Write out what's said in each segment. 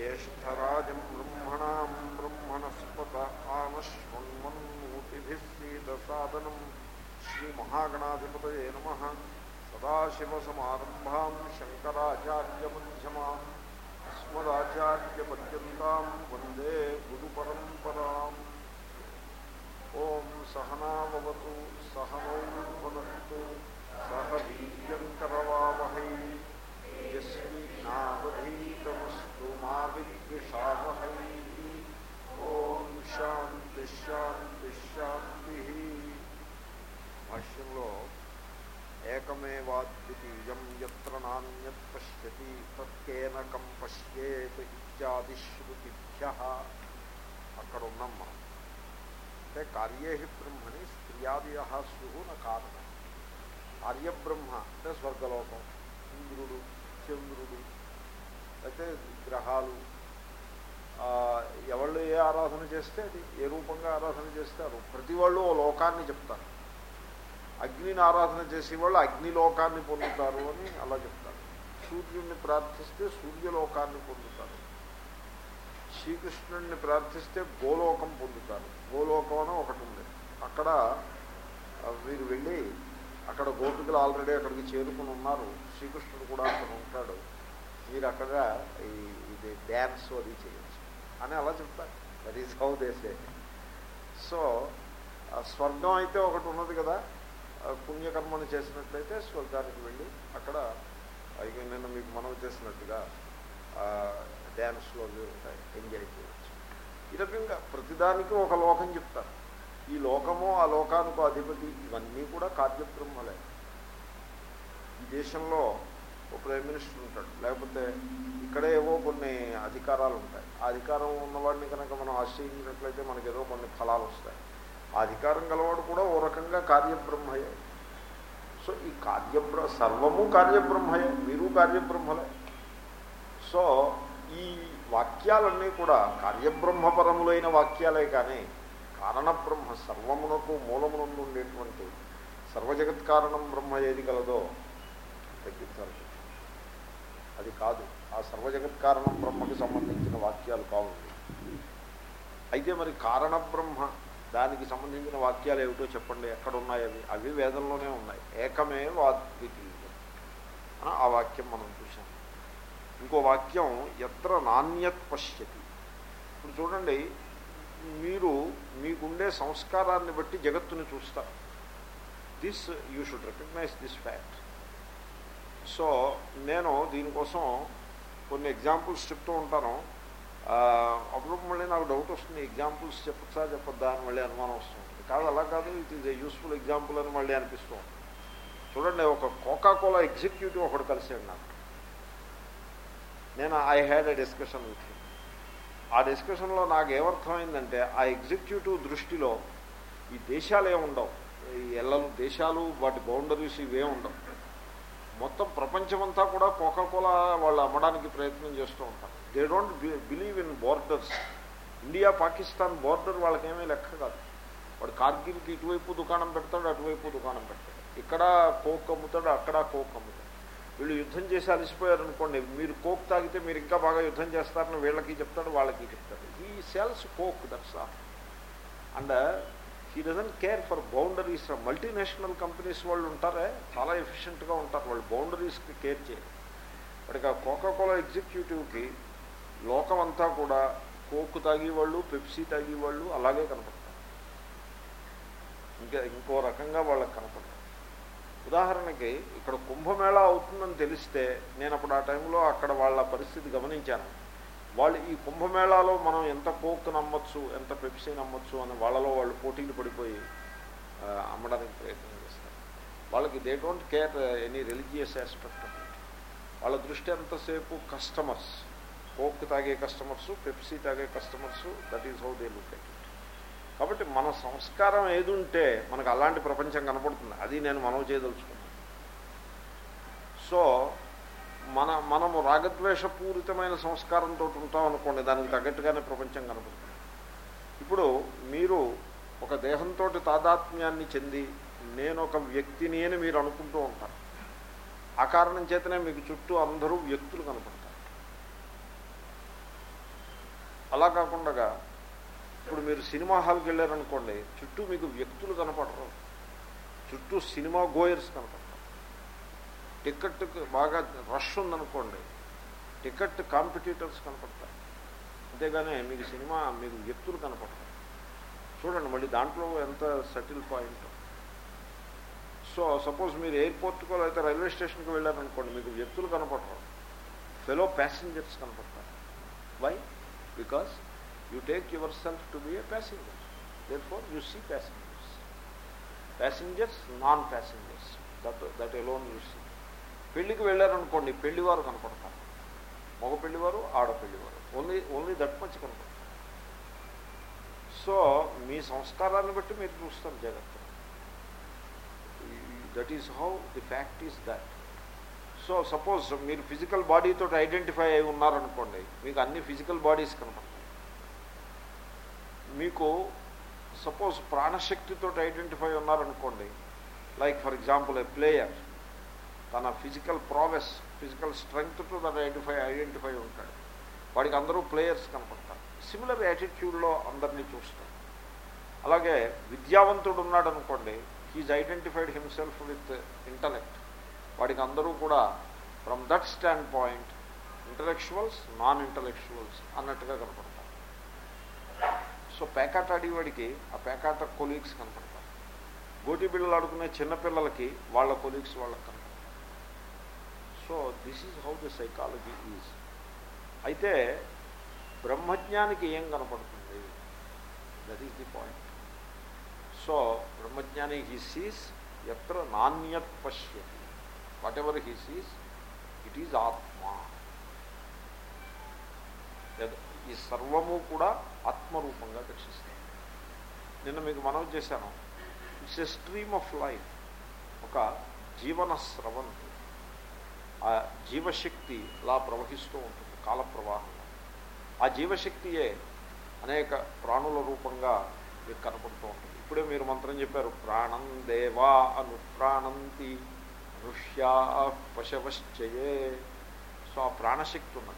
ज्येष्ठराजं ब्रह्मणां ब्रह्मणस्पत आनश्वन्मन्मूतिभिः सीदसादनं श्रीमहागणाधिपतये नमः सदाशिवसमारम्भां शङ्कराचार्यमध्यमाम् अस्मदाचार्यपर्यन्तां वन्दे गुरुपरम्पराम् ॐ सहनावतु सहनौ भुनक्तु सह वीर्यङ्करवावहै यस्मिन्नावधीतमस्तु मा विद्विषावहै ॐ శాంతిశాంతిశాంతి భాష్యంలో ఏకమేవాద్వితీయం ఎత్ర నాణ్యత్ పశ్యతి తత్కేనకం పశ్యేత్ ఇత్యాది శృతిభ్య అక్కడ ఉన్నాం మనం అంటే కార్యే బ్రహ్మని స్త్రియాదయ స్యు నా కారణం కార్యబ్రహ్మ అంటే స్వర్గలోకం ఇంద్రుడు చంద్రుడు అయితే గ్రహాలు ఎవళ్ళు ఏ ఆరాధన చేస్తే అది ఏ రూపంగా ఆరాధన చేస్తారు ప్రతి వాళ్ళు ఓ లోకాన్ని చెప్తారు. అగ్నిని ఆరాధన చేసే వాళ్ళు అగ్నిలోకాన్ని పొందుతారు అని అలా చెప్తారు. సూర్యుడిని ప్రార్థిస్తే సూర్యలోకాన్ని పొందుతారు. శ్రీకృష్ణుడిని ప్రార్థిస్తే గోలోకం పొందుతారు. గోలోకం అని ఒకటి ఉంది. అక్కడ వీరు వెళ్ళి అక్కడ గోపికలు ఆల్రెడీ అక్కడికి చేరుకుని ఉన్నారు. శ్రీకృష్ణుడు కూడా అక్కడ ఉంటాడు. మీరు అక్కడ ఇది డ్యాన్స్ అది చేయొచ్చు. అని అలా చెప్తారు. దట్ ఈజ్ హౌ దేశే సో స్వర్గం అయితే ఒకటి ఉన్నది కదా. పుణ్యకర్మను చేసినట్లయితే స్వర్గానికి వెళ్ళి అక్కడ ఇక నిన్న మీకు మనం చేసినట్టుగా డ్యాన్స్లో ఉంటాయి. ఎంజాయ్ చేయవచ్చు ఈ రకంగా ప్రతిదానికి ఒక లోకం చెప్తారు. ఈ లోకము ఆ లోకానికి అధిపతి ఇవన్నీ కూడా కార్యబ్రహ్మలే ఈ దేశంలో ప్రైమ్ మినిస్టర్ ఉంటాడు. లేకపోతే ఇక్కడే ఏవో కొన్ని అధికారాలు ఉంటాయి. ఆ అధికారం ఉన్నవాడిని కనుక మనం ఆశ్రయించినట్లయితే మనకి ఏదో కొన్ని ఫలాలు వస్తాయి. ఆ అధికారం గలవాడు కూడా ఓ రకంగా కార్యబ్రహ్మయే. సో ఈ కార్యబ్ర సర్వము కార్యబ్రహ్మయే. మీరు కార్యబ్రహ్మలే. సో ఈ వాక్యాలన్నీ కూడా కార్యబ్రహ్మపరములైన వాక్యాలే కానీ కారణబ్రహ్మ సర్వమునకు మూలమునందు ఉండేటువంటి సర్వజగత్కారణం బ్రహ్మ ఏది కలదో తగ్గించాలి అది కాదు. ఆ సర్వజగత్ కారణం బ్రహ్మకి సంబంధించిన వాక్యాలు కావు. అయితే మరి కారణ బ్రహ్మ దానికి సంబంధించిన వాక్యాలు ఏమిటో చెప్పండి. ఎక్కడ ఉన్నాయి అవి? అవి వేదంలోనే ఉన్నాయి. ఏకమే వాద్వితీయం ఆ వాక్యం మనం చూసాం ఇంకో వాక్యం ఎత్ర నాణ్యత్ పశ్యతి. ఇప్పుడు చూడండి మీరు మీకుండే సంస్కారాన్ని బట్టి జగత్తుని చూస్తారు. This you should recognise this fact so నేను దీనికోసం కొన్ని ఎగ్జాంపుల్స్ చెప్తూ ఉంటాను. అప్పుడు మళ్ళీ నాకు డౌట్ వస్తుంది ఎగ్జాంపుల్స్ చెప్పచ్చా చెప్పొద్దా అని మళ్ళీ అనుమానం వస్తుంది. కాదు అలా కాదు it is a useful example అని మళ్ళీ అనిపిస్తూ ఉంటుంది. చూడండి ఒక కోకా కోలా ఎగ్జిక్యూటివ్ ఒకడు కలిసాడు నాకు. నేను I had a discussion with ఆ డిస్కషన్లో నాకు ఏమర్థమైందంటే ఆ ఎగ్జిక్యూటివ్ దృష్టిలో ఈ దేశాలు ఉండవు ఈ ఎల్లలు దేశాలు వాటి బౌండరీస్ ఇవే ఉండవు. మొత్తం ప్రపంచమంతా కూడా కోకాకోలా వాళ్ళు అమ్మడానికి ప్రయత్నం చేస్తూ ఉంటారు. They don't believe in borders India Pakistan border వాళ్ళకేమీ లెక్క కాదు. వాడు కార్గిల్కి ఇటువైపు దుకాణం పెడతాడు అటువైపు దుకాణం పెడతాడు. ఇక్కడ కోక్ అమ్ముతాడు అక్కడ కోక్ అమ్ముతాడు. వీళ్ళు యుద్ధం చేసి అలసిపోయారు అనుకోండి మీరు కోక్ తాగితే మీరు ఇంకా బాగా యుద్ధం చేస్తారని వీళ్ళకి చెప్తాడు వాళ్ళకి చెప్తాడు. ఈ sells Coke that's all and he doesn't care for boundaries multinational companies వాళ్ళు ఉంటారే చాలా ఎఫిషియెంట్గా ఉంటారు. వాళ్ళు బౌండరీస్కి కేర్ చేయరు. వాడికి ఆ కోకాకోలా ఎగ్జిక్యూటివ్కి లోకం అంతా కూడా కోక్ తాగేవాళ్ళు పెప్సీ తాగేవాళ్ళు అలాగే కనపడతారు. ఇంకా ఇంకో రకంగా వాళ్ళకి కనపడతారు. ఉదాహరణకి ఇక్కడ కుంభమేళా అవుతుందని తెలిస్తే నేను అప్పుడు ఆ టైంలో అక్కడ వాళ్ళ పరిస్థితి గమనించాను. వాళ్ళు ఈ కుంభమేళాలో మనం ఎంత కోక్ నమ్మచ్చు ఎంత పెప్సీ నమ్మచ్చు అని వాళ్ళలో వాళ్ళు పోటీలు పడిపోయి అమ్మడానికి ప్రయత్నం చేస్తారు. వాళ్ళకి they don't care any religious aspect వాళ్ళ దృష్టి ఎంతసేపు కస్టమర్స్ కోక్ తాగే కస్టమర్స్ పెప్సీ తాగే customers that is how they look at కాబట్టి మన సంస్కారం ఏది ఉంటే మనకు అలాంటి ప్రపంచం కనపడుతుంది. అది నేను మనవి చేయదలుచుకున్నాను. సో మన మనము రాగద్వేషపూరితమైన సంస్కారంతో ఉంటాం అనుకోండి దానికి తగ్గట్టుగానే ప్రపంచం కనపడుతుంది. ఇప్పుడు మీరు ఒక దేహంతో తాదాత్మ్యాన్ని చెంది నేను ఒక వ్యక్తిని అని మీరు అనుకుంటూ ఉంటారు. ఆ కారణం చేతనే మీకు చుట్టూ అందరూ వ్యక్తులు కనపడతారు. అలా కాకుండా ఇప్పుడు మీరు సినిమా హాల్కి వెళ్ళారనుకోండి చుట్టూ మీకు వ్యక్తులు కనపడరు. చుట్టూ సినిమా గోయర్స్ కనపడతారు టికెట్ బాగా రష్ ఉందనుకోండి టికెట్ కాంపిటీటర్స్ కనపడతారు అంతేగాని మీకు సినిమా మీకు వ్యక్తులు కనపడతారు చూడండి మళ్ళీ దాంట్లో ఎంత సటిల్ పాయింట్. సో సపోజ్ మీరు ఎయిర్పోర్ట్కో లేకపోతే రైల్వే స్టేషన్కి వెళ్ళారనుకోండి మీకు వ్యక్తులు కనపడరు. ఫెలో ప్యాసింజర్స్ కనపడతారు. Why because you take yourself to be a passenger therefore you see passengers passengers non passengers that that alone you see పెళ్ళికి వెళ్ళారనుకోండి పెళ్ళివారు కనపడతారు. మగ పెళ్ళివారు ఆడపెళ్ళివారు ఓన్లీ ఓన్లీ దట్ మచ్ కనపడతారు. సో మీ సంస్కారాన్ని బట్టి మీరు చూస్తారు జాగ్రత్త. That is how the fact is that so suppose మీరు ఫిజికల్ బాడీతో ఐడెంటిఫై అయి ఉన్నారనుకోండి మీకు అన్ని ఫిజికల్ బాడీస్ కనపడతాయి. మీకు సపోజ్ ప్రాణశక్తితో ఐడెంటిఫై ఉన్నారనుకోండి like for example a player తన ఫిజికల్ ప్రావెస్ ఫిజికల్ స్ట్రెంగ్త్తో తన ఐడెంటిఫై ఐడెంటిఫై ఉంటాడు. వాడికి అందరూ ప్లేయర్స్ కనపడతారు. సిమిలర్ యాటిట్యూడ్లో అందరినీ చూస్తారు అలాగే విద్యావంతుడు ఉన్నాడు అనుకోండి he's identified himself with intellect. వాడికి అందరూ కూడా from that standpoint intellectuals non intellectuals అన్నట్టుగా కనపడతారు. సో పేకాట ఆడేవాడికి ఆ పేకాట కొలీగ్స్ కనపడతారు. గోటి బిళ్ళలు ఆడుకునే చిన్నపిల్లలకి వాళ్ళ కొలీగ్స్ వాళ్ళకి so this is how the psychology is అయితే బ్రహ్మజ్ఞానికి ఏం కనపడుతుంది? That is the point so brahmajnani he sees ఎత్ర నాణ్యత్ పశ్యతి. Whatever he sees it is atma ఈ సర్వము కూడా ఆత్మరూపంగా దర్శిస్తాయి. నిన్న మీకు మనం చేశాను. It's a stream of life ఒక జీవన స్రవంతి ఆ జీవశక్తి అలా ప్రవహిస్తూ ఉంటుంది కాల ప్రవాహంలో ఆ జీవశక్తియే అనేక ప్రాణుల రూపంగా మీకు కనపడుతూ ఉంటుంది. ఇప్పుడే మీరు మంత్రం చెప్పారు ప్రాణం దేవా అను ప్రాణంతి మనుష్యా పశవశ్చయే. సో ఆ ప్రాణశక్తి ఉన్నది.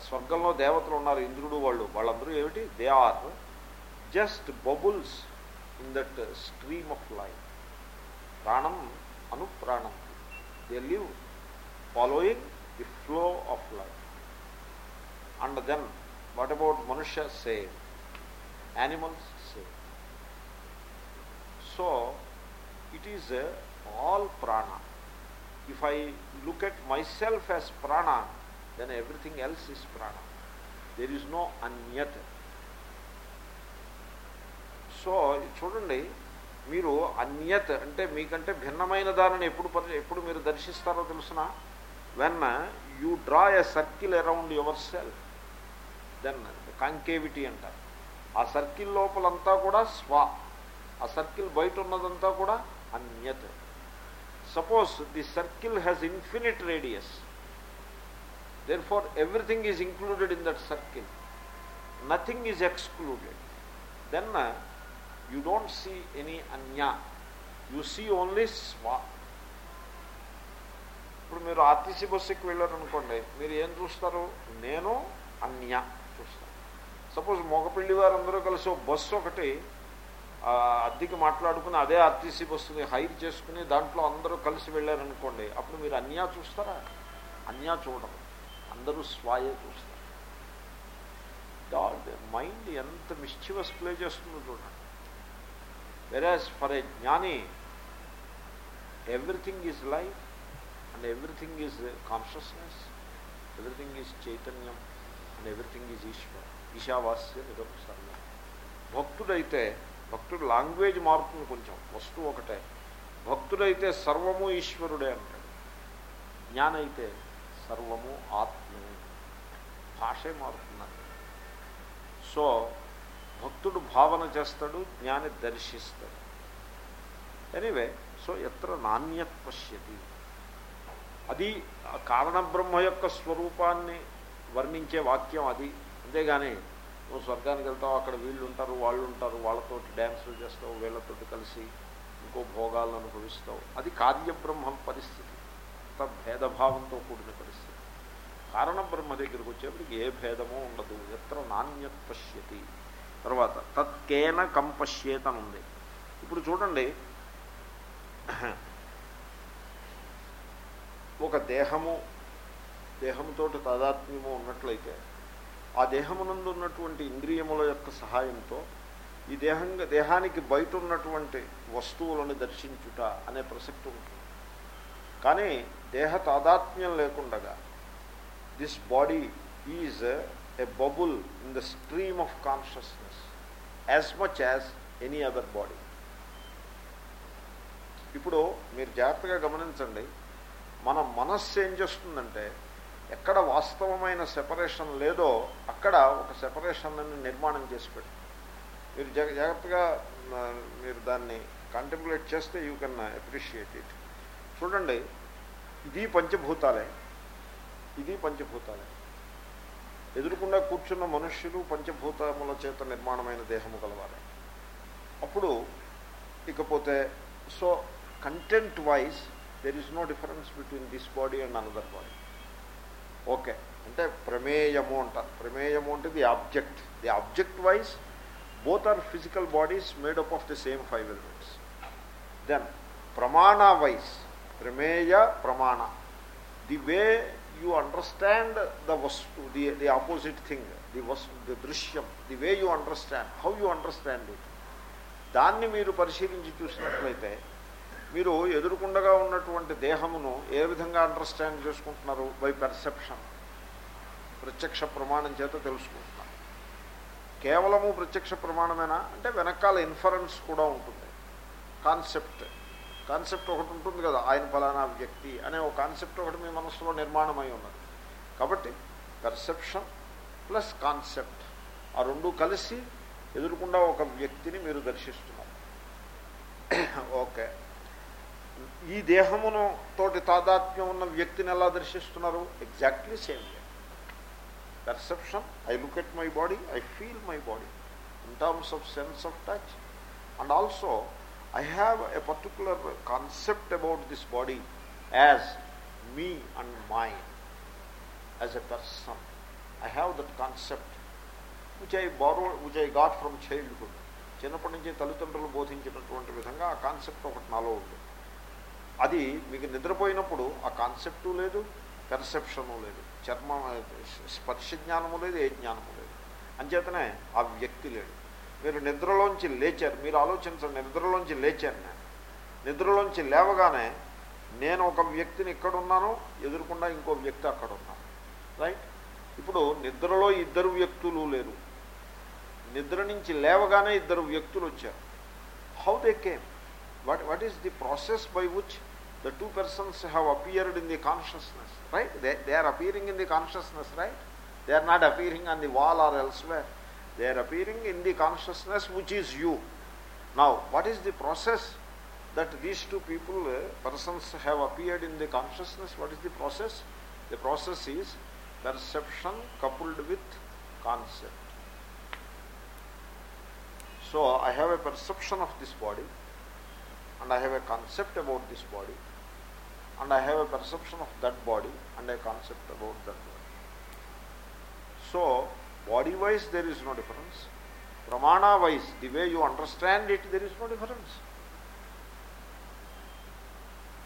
స్వర్గంలో దేవతలు ఉన్నారు ఇంద్రుడు వాళ్ళు. వాళ్ళందరూ ఏమిటి? They are just bubbles in that stream of life ప్రాణం అనుప్రాణం they live following the flow of life and then what about manushya same animals same so it is all prana if I look at myself as prana then everything else is prana there is no anyat so చూడండి మీరు అన్యత్ అంటే మీకంటే భిన్నమైన దానిని ఎప్పుడు ఎప్పుడు మీరు దర్శిస్తారో తెలుసిన? When you draw a circle around yourself then concavity అంటారు. ఆ సర్కిల్ లోపలంతా కూడా స్వ ఆ సర్కిల్ బయట ఉన్నదంతా కూడా అన్యత్. Suppose the circle has infinite radius therefore everything is included in that circle nothing is excluded then you don't see any anya you see only swa ఇప్పుడు మీరు ఆర్టీసీ బస్సుకి వెళ్ళారనుకోండి మీరు ఏం చూస్తారు? నేను అన్య చూస్తాను. సపోజ్ మగపిల్లి వారందరూ కలిసి బస్సు ఒకటి అద్దెకి మాట్లాడుకుని అదే ఆర్టీసీ బస్సుని హైర్ చేసుకుని దాంట్లో అందరూ కలిసి వెళ్ళారనుకోండి అప్పుడు మీరు అన్యా చూస్తారా? అన్యా చూడరు. అందరూ స్వాయే చూస్తారు. గాడ్ మైండ్ ఎంత మిస్చివస్ ప్లే చేస్తుందో చూడండి. Whereas for a jnani everything is life and everything is consciousness everything is chaitanyam and everything is Ishwar Ishavasya నిరం సర్వం భక్తుడైతే భక్తుడు లాంగ్వేజ్ మారుతుంది కొంచెం వస్తువు ఒకటే భక్తుడైతే సర్వము ఈశ్వరుడే అంటాడు జ్ఞానైతే సర్వము ఆత్మే భాషే మారుతున్నారు సో భక్తుడు భావన చేస్తాడు జ్ఞాని దర్శిస్తాడు ఎనీవే సో ఎత్ర నాణ్యత్ పశ్యతి అది కారణబ్రహ్మ యొక్క స్వరూపాన్ని వర్ణించే వాక్యం అది. అంతేగాని నువ్వు స్వర్గానికి వెళ్తావు అక్కడ వీళ్ళు ఉంటారు వాళ్ళు ఉంటారు వాళ్ళతో డ్యాన్సులు చేస్తావు వీళ్ళతో కలిసి ఇంకో భోగాలను అనుభవిస్తావు. అది కార్యబ్రహ్మం పరిస్థితి. అంత భేదభావంతో కూడిన పరిస్థితి. కారణబ్రహ్మ దగ్గరికి వచ్చేప్పటికి ఏ భేదమో ఉండదు. ఎత్ర నాణ్యత్ పశ్యతి. తర్వాత తత్కేన కంపశ్యేతనుంది. ఉంది ఇప్పుడు చూడండి. ఒక దేహము దేహంతో తాదాత్మ్యము ఉన్నట్లయితే ఆ దేహమునందు ఉన్నటువంటి ఇంద్రియముల యొక్క సహాయంతో ఈ దేహంగా దేహానికి బయట ఉన్నటువంటి వస్తువులను దర్శించుట అనే ప్రసక్తి ఉంటుంది. కానీ దేహ తాదాత్మ్యం లేకుండగా this body is a bubble in the stream of consciousness as much as any other body ఇప్పుడు మీరు జాగ్రత్తగా గమనించండి మన మనస్సు ఏం చేస్తుందంటే ఎక్కడ వాస్తవమైన సెపరేషన్ లేదో అక్కడ ఒక సెపరేషన్ నిర్మాణం చేసి పెడుతుంది మీరు జా జాగ్రత్తగా మీరు దాన్ని కాంటెంపులేట్ చేస్తే యూ కెన్ అప్రిషియేట్ ఇట్ చూడండి ఇది పంచభూతాలే. ఇది పంచభూతాలే. ఎదురుకుండా కూర్చున్న మనుష్యులు పంచభూతముల చేత నిర్మాణమైన దేహము కలవాలి అప్పుడు ఇకపోతే so content wise there is no difference between this body and another body okay అంటే ప్రమేయము అంటారు ప్రమేయము అంటే the object the object wise both are physical bodies made up of the same five elements then pramana wise prameya pramana the way you understand the vastu the the opposite thing the vastu the drishyam the way you understand how you understand it దాన్ని మీరు పరిశీలించి చూసినట్లయితే మీరు ఎదురుకుండగా ఉన్నటువంటి దేహమును ఏ విధంగా understand చేసుకుంటున్నారు? By perception ప్రత్యక్ష ప్రమాణం చేత తెలుసుకుంటున్నారు. కేవలము ప్రత్యక్ష ప్రమాణమేనా? అంటే వెనకాల ఇన్ఫరెన్స్ కూడా ఉంటుంది. కాన్సెప్ట్ కాన్సెప్ట్ ఒకటి ఉంటుంది కదా ఆయన ఫలానా వ్యక్తి అనే ఒక కాన్సెప్ట్ ఒకటి మీ మనసులో నిర్మాణమై ఉన్నది. కాబట్టి పర్సెప్షన్ ప్లస్ కాన్సెప్ట్ ఆ రెండు కలిసి ఎదురుకుండా ఒక వ్యక్తిని మీరు దర్శిస్తున్నారు. ఓకే ఈ దేహమును తోటి తాదాత్మ్యం ఉన్న వ్యక్తిని ఎలా దర్శిస్తున్నారు? Exactly same perception I look at my body I feel my body in terms of sense of touch and also I have a particular concept about this body as me and mind as a person I have that concept which I borrow which I got from childhood చిన్నప్పటి నుంచి తల్లిదండ్రులు బోధించినటువంటి విధంగా ఆ concept ఒకటి నాలో ఉంది. అది మీకు నిద్రపోయినప్పుడు ఆ కాన్సెప్టు లేదు పెర్సెప్షను లేదు. చర్మ స్పర్శ జ్ఞానము లేదు ఏ జ్ఞానము లేదు. అంచేతనే ఆ వ్యక్తి లేడు. మీరు నిద్రలోంచి లేచారు మీరు ఆలోచించండి నిద్రలోంచి లేచారు నేను. నిద్రలోంచి లేవగానే నేను ఒక వ్యక్తిని ఇక్కడ ఉన్నాను ఎదురుకుండా ఇంకో వ్యక్తి అక్కడ ఉన్నాను రైట్? ఇప్పుడు నిద్రలో ఇద్దరు వ్యక్తులు లేరు. నిద్ర నుంచి లేవగానే ఇద్దరు వ్యక్తులు వచ్చారు. How they came? What what is the process by which the two persons have appeared in the consciousness right? They, they are appearing in the consciousness right? They are not appearing on the wall or elsewhere. They are appearing in the consciousness which is you. Now what is the process that these two people uh, persons have appeared in the consciousness? What is the process? The process is perception coupled with concept. So i have a perception of this body and I have a concept about this body, and I have a perception of that body, and a concept about that body. So, body wise, there is no difference. Pramana wise, the way you understand it, there is no difference.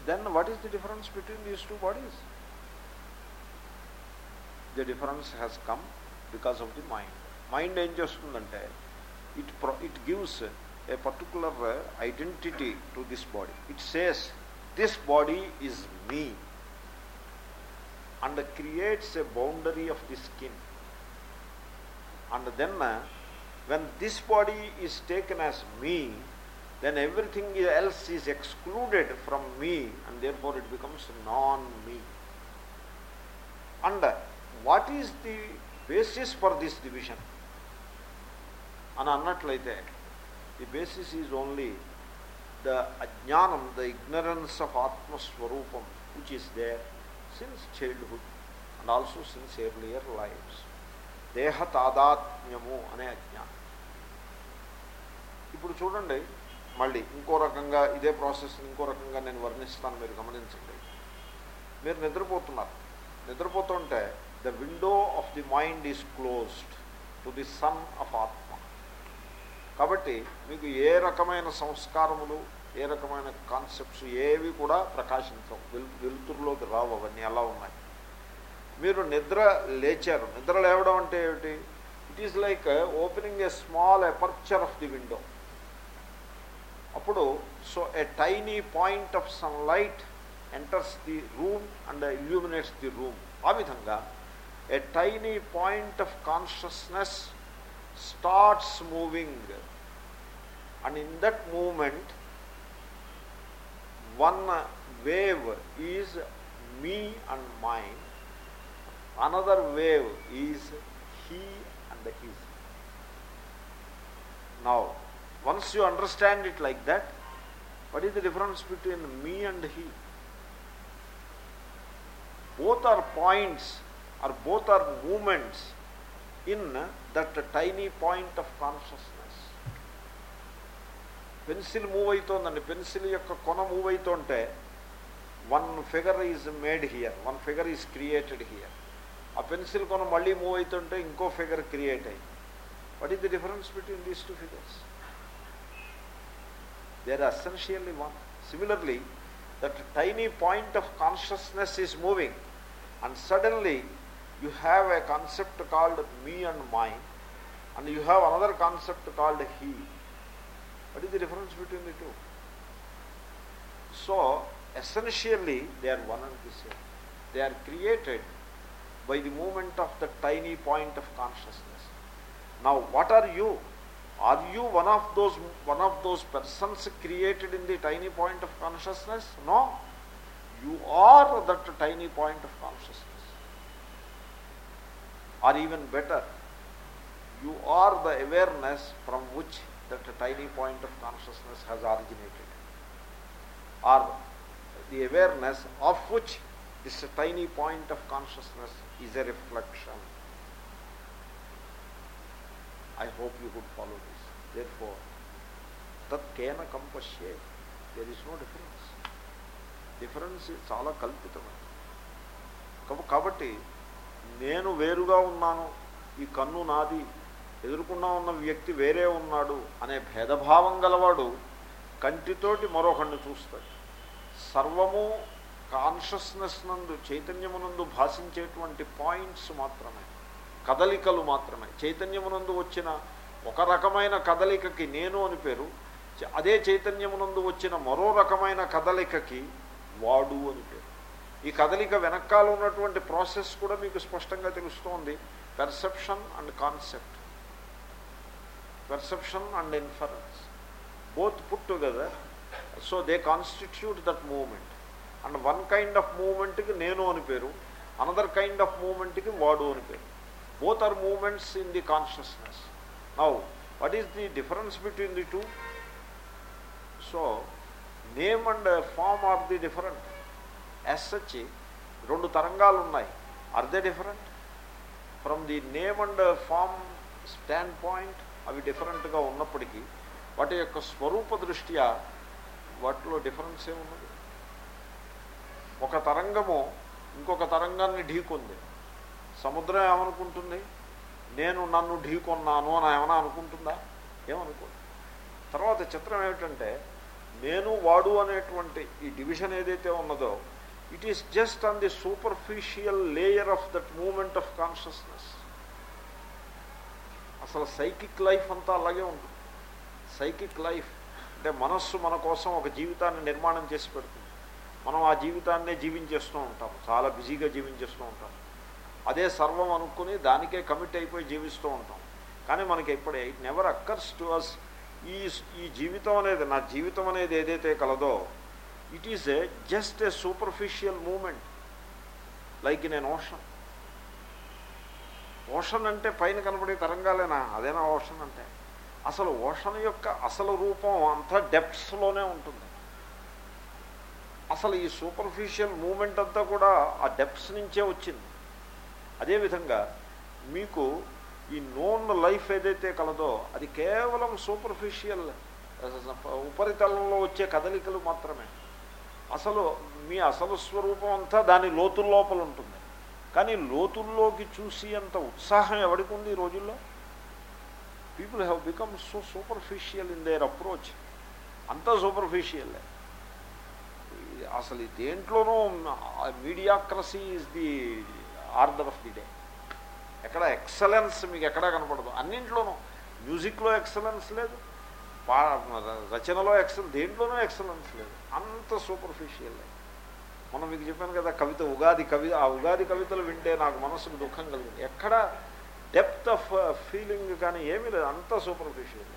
Then, what is the difference between these two bodies? The difference has come because of the mind. Mind ఏం చేస్తుందంటే it pro- it gives a particular uh, identity to this body. It says, this body is me and creates a boundary of the skin. And then uh, when this body is taken as me, then everything else is excluded from me and therefore it becomes non-me. And uh, what is the basis for this division? అని అన్నట్లయితే the basis is only the ajnanam the ignorance of atmaswarupam which is there since childhood and also since earlier lives దేహ తాదాత్మ్యము అనే అజ్ఞానం ఇప్పుడు చూడండి మళ్ళీ ఇంకో రకంగా ఇదే ప్రాసెస్ ఇంకో రకంగా నేను వర్ణిస్తాను మీరు గమనించండి. మీరు నిద్రపోతున్నారు. నిద్రపోతుంటే the window of the mind is closed to the sun of atma కాబట్టి మీకు ఏ రకమైన సంస్కారములు ఏ రకమైన కాన్సెప్ట్స్ ఏవి కూడా ప్రకాశించవు. వెలు వెలుతురులోకి రావు అవన్నీ అలా ఉన్నాయి. మీరు నిద్ర లేచారు. నిద్ర లేవడం అంటే ఏమిటి? It is like opening a small aperture of the window అప్పుడు so a tiny point of sunlight enters the room and illuminates the room ఆ విధంగా a tiny point of consciousness starts moving. And in that movement one wave is me and mine. Another wave is he and his. Now once you understand it like that what is the difference between me and he? Both are points or both are movements. In that tiny point of consciousness. Pencil move అవుతోందండి pencil యొక్క కొన move అవుతుంటే one figure is made here one figure is created here ఆ pencil కొన మళ్ళీ move అవుతుంటే ఇంకో figure create అయ్యి. What is the difference between these two figures they are essentially one similarly that tiny point of consciousness is moving and suddenly you have a concept called me and mine, and you have another concept called he. What is the difference between the two? So, essentially, they are one and the same. They are created by the movement of the tiny point of consciousness. Now, what are you? Are you one of those one of those persons created in the tiny point of consciousness? No. You are that tiny point of consciousness Or even better, you are the awareness from which that tiny point of consciousness has originated. Or the awareness of which this tiny point of consciousness is a reflection. I hope you could follow this. Therefore, tat kena kampasye, there is no difference. Difference చాలా కల్పితమైనది కాబట్టి నేను వేరుగా ఉన్నాను ఈ కన్ను నాది ఎదుర్కొన్నా ఉన్న వ్యక్తి వేరే ఉన్నాడు అనే భేదభావం గలవాడు కంటితోటి మరొకడిని చూస్తాడు. సర్వము కాన్షియస్నెస్ నందు చైతన్యమునందు భాషించేటువంటి పాయింట్స్ మాత్రమే కదలికలు మాత్రమే. చైతన్యమునందు వచ్చిన ఒక రకమైన కదలికకి నేను అని పేరు అదే చైతన్యమునందు వచ్చిన మరో రకమైన కదలికకి వాడు అని ఈ కదలిక వెనకాల ఉన్నటువంటి ప్రాసెస్ కూడా మీకు స్పష్టంగా తెలుస్తోంది. Perception and concept perception and inference both put together so they constitute that moment and one kind of మూమెంట్కి నేను అని పేరు అనదర్ కైండ్ ఆఫ్ మూమెంట్కి వాడు అని పేరు. Both are moments in the consciousness now what is the difference between the two so name and form are the different as such రెండు తరంగాలు ఉన్నాయి. Are they different from the name and form standpoint అవి డిఫరెంట్గా ఉన్నప్పటికీ వాటి యొక్క స్వరూప దృష్ట్యా వాటిలో డిఫరెన్స్ ఏమున్నది? ఒక తరంగము ఇంకొక తరంగాన్ని ఢీకొంది. సముద్రం ఏమనుకుంటుంది? నేను నన్ను ఢీకొన్నాను అని ఏమైనా అనుకుంటుందా? ఏమనుకో తర్వాత చిత్రం ఏమిటంటే నేను వాడు అనేటువంటి ఈ డివిజన్ ఏదైతే ఉన్నదో it is just on the superficial layer of that moment of consciousness అసలు సైకిక్ లైఫ్ అంతా అలాగే ఉంటుంది సైకిక్ లైఫ్ అంటే మనస్సు మన కోసం ఒక జీవితాన్ని నిర్మాణం చేసి పెడుతుంది. మనం ఆ జీవితాన్నే జీవించేస్తూ ఉంటాం. చాలా బిజీగా జీవించేస్తూ ఉంటాం. అదే సర్వం అనుకుని దానికే కమిట్ అయిపోయి జీవిస్తూ ఉంటాం. కానీ మనకి ఎప్పుడే it never occurs to us ఈ ఈ జీవితం అనేది నా జీవితం అనేది ఏదైతే కలదో it is a just a superficial moment like in an ocean ocean అంటే పైన కనపడే తరంగాలేనా? అదేనా ఓషన్ అంటే? అసలు ఓషన్ యొక్క అసలు రూపం అంతా డెప్త్స్లోనే ఉంటుంది. అసలు ఈ సూపర్ఫిషియల్ మూమెంట్ అంతా కూడా ఆ డెప్త్స్ నుంచే వచ్చింది. అదేవిధంగా మీకు ఈ నోన్ లైఫ్ ఏదైతే కలదో అది కేవలం సూపర్ఫిషియల్ ఉపరితలంలో వచ్చే కదలికలు మాత్రమే. అసలు మీ అసలు స్వరూపం అంతా దాని లోతు లోపల ఉంటుంది. కానీ లోతుల్లోకి చూసి అంత ఉత్సాహం ఎవరికి ఉంది ఈ రోజుల్లో? People have become so superficial in their approach అంతా సూపర్ఫిషియల్లే అసలు దేంట్లోనూ mediocracy is the order of the day ఎక్కడ ఎక్సలెన్స్ మీకు ఎక్కడా కనపడదు. అన్నింట్లోనూ. మ్యూజిక్లో ఎక్సలెన్స్ లేదు. పా రచనలో ఎక్సల్ దేంట్లోనూ ఎక్సలెన్స్ లేదు. అంత సూపర్ఫిషియల్ మనం మీకు చెప్పాను కదా కవిత ఉగాది కవి ఆ ఉగాది కవితలు వింటే నాకు మనసుకు దుఃఖం కలిగింది. ఎక్కడ డెప్త్ ఆఫ్ ఫీలింగ్ కానీ ఏమీ లేదు అంత superficial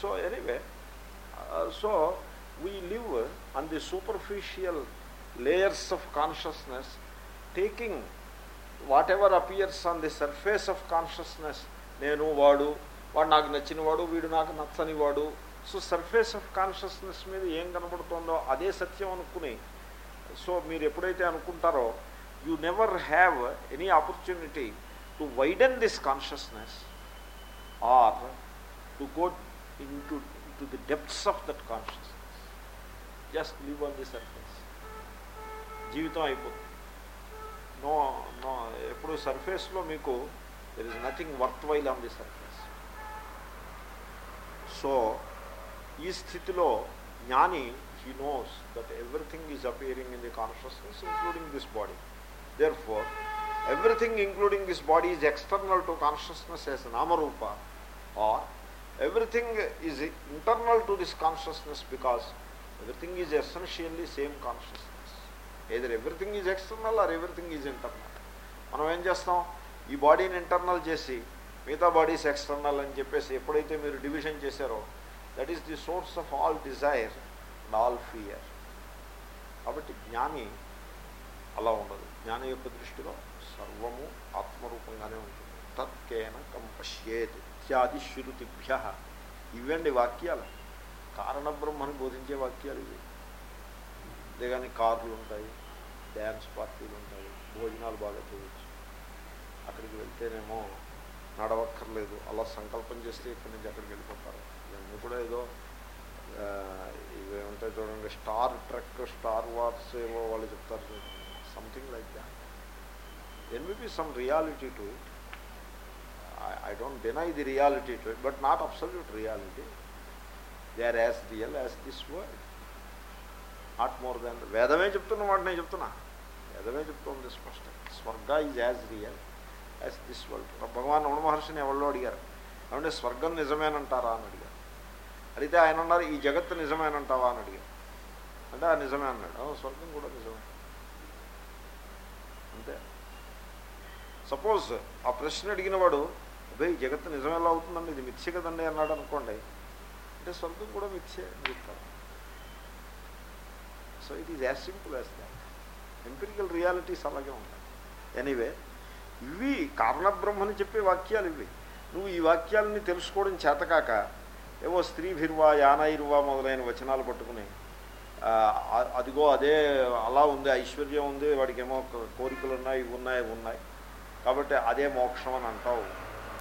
so anyway so we live on the superficial layers of consciousness taking whatever appears on the surface of consciousness నేను వాడు వాడు నాకు నచ్చిన వాడు వీడు నాకు నచ్చని వాడు సో సర్ఫేస్ ఆఫ్ కాన్షియస్నెస్ మీద ఏం కనబడుతుందో అదే సత్యం అనుకుని సో మీరు ఎప్పుడైతే అనుకుంటారో you never have any opportunity to widen this consciousness or to go into to the depths of that consciousness just live on the surface జీవితం అయిపోతుంది. నో నో ఎప్పుడు సర్ఫేస్లో మీకు there is nothing worthwhile on the surface so ఈ స్థితిలో jnani he knows that everything is appearing in the consciousness including this body therefore everything including this body is external to consciousness as namarupa or everything is internal to this consciousness because everything is essentially same consciousness either everything is external or everything is internal మనం ఏం చేస్తాం? ఈ బాడీని internal చేసి మిగతా bodies external అని చెప్పేసి ఎప్పుడైతే మీరు డివిజన్ చేశారో that is the source of all desire and all fear కాబట్టి జ్ఞాని అలా ఉండదు. జ్ఞాని యొక్క దృష్టిలో సర్వము ఆత్మరూపంగానే ఉంటుంది. తత్కేన కంపశ్యేత్ ఇత్యాది శృతిభ్య. ఇవ్వండి వాక్యాలు. కారణబ్రహ్మని బోధించే వాక్యాలు ఇవి. అంతేగాని కార్లు ఉంటాయి డ్యాన్స్ పార్టీలు ఉంటాయి భోజనాలు బాగా చేయొచ్చు. అక్కడికి వెళ్తేనేమో నడవక్కర్లేదు. అలా సంకల్పం చేస్తే ఇక్కడి నుంచి అక్కడికి వెళ్ళిపోతారు. ఇవన్నీ కూడా ఏదో ఇవేమంటాయి చూడండి స్టార్ ట్రక్ స్టార్ వార్స్ ఏవో వాళ్ళు చెప్తారు something like that then may be some reality to it I don't deny the reality to it but not absolute reality they are as real as this world not more than వేదమే చెప్తున్న మాట నేను చెప్తున్నా. వేదమే చెప్తుంది స్పష్టం. Swarga is as real as this world Bhagavan Ramana మహర్షిని ఎవరో అడిగారు. ఏమంటే స్వర్గం నిజమేనంటారా అని అడిగారు. అడిగితే ఆయన అన్నారు ఈ జగత్తు నిజమేనంటావా అని అడిగారు. అంటే ఆ నిజమే అన్నాడు. స్వర్గం కూడా నిజమే. అంతే. సపోజ్ ఆ ప్రశ్న అడిగిన వాడు అబ్బాయి ఈ జగత్తు నిజం ఎలా అవుతుందండి? ఇది మిథ్య కదండి అన్నాడు అనుకోండి. అంటే స్వర్గం కూడా మిథ్యే అని చెప్తారు. So it is as simple as that empirical realities అలాగే ఉంటాయి. ఎనీవే ఇవి కారణబ్రహ్మని చెప్పే వాక్యాలు ఇవి. నువ్వు ఈ వాక్యాలని తెలుసుకోవడం చేతకాక ఏవో స్త్రీభిర్వా యానైర్వా మొదలైన వచనాలు పట్టుకుని అదిగో అదే అలా ఉంది ఐశ్వర్యం ఉంది వాడికి ఏమో కోరికలు ఉన్నాయి ఇవి ఉన్నాయి ఉన్నాయి. కాబట్టి అదే మోక్షం అని అంటావు.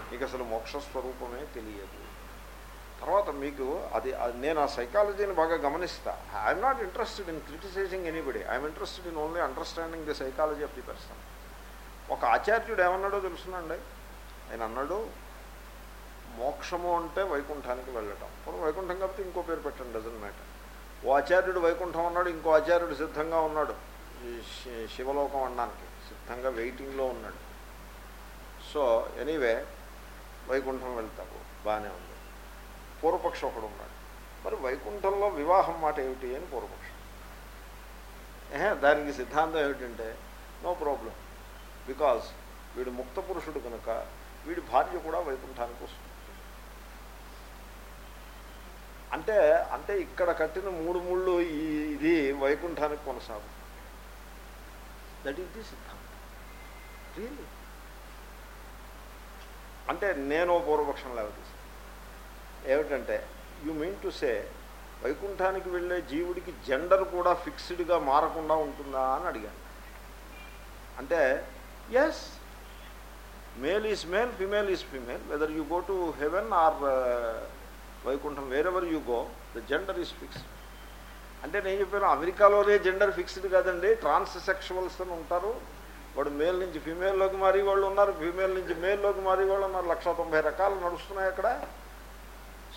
నీకు అసలు మోక్ష స్వరూపమే తెలియదు. తర్వాత మీకు అది నేను ఆ సైకాలజీని బాగా గమనిస్తా. I'm not interested in criticising anybody I'm interested in only understanding the psychology of the person ఒక ఆచార్యుడు ఏమన్నాడో తెలుసునండి? ఆయన అన్నాడు మోక్షము అంటే వైకుంఠానికి వెళ్ళటం. ఇప్పుడు వైకుంఠం కాబట్టి ఇంకో పేరు పెట్టండి డజన్ మ్యాటర్ ఓ ఆచార్యుడు వైకుంఠం ఉన్నాడు ఇంకో ఆచార్యుడు సిద్ధంగా ఉన్నాడు. శివలోకం అనడానికి సిద్ధంగా వెయిటింగ్లో ఉన్నాడు. సో ఎనీవే వైకుంఠం వెళ్తాము బాగానే ఉంది. పూర్వపక్షం ఒకడు ఉన్నాడు. మరి వైకుంఠంలో వివాహం మాట ఏమిటి అని పూర్వపక్షం. ఏహే దానికి సిద్ధాంతం ఏమిటంటే నో ప్రాబ్లం బికాజ్ వీడు ముక్త పురుషుడు కనుక వీడి భార్య కూడా వైకుంఠానికి వస్తుంది. అంటే అంటే ఇక్కడ కట్టిన మూడు ముళ్ళు ఇది వైకుంఠానికి కొనసాగు. That is the siddhantam. Really అంటే నేను పూర్వపక్షం లేవతీసాను ఏమిటంటే యు మీన్ టు సే వైకుంఠానికి వెళ్ళే జీవుడికి జెండర్ కూడా ఫిక్స్డ్గా మారకుండా ఉంటుందా అని అడిగాను. అంటే yes male is male female is female whether you go to heaven or Vaikuntham wherever you go the gender is fixed అంటే నేను చెప్పాను అమెరికాలోనే జెండర్ ఫిక్స్డ్ కాదండి. ట్రాన్స్ సెక్షువల్స్ అని ఉంటారు. వాడు మేల్ నుంచి ఫీమేల్లోకి మారి వాళ్ళు ఉన్నారు. ఫీమేల్ నుంచి మేల్లోకి మారి వాళ్ళు ఉన్నారు. లక్ష తొంభై రకాలు నడుస్తున్నాయి అక్కడ.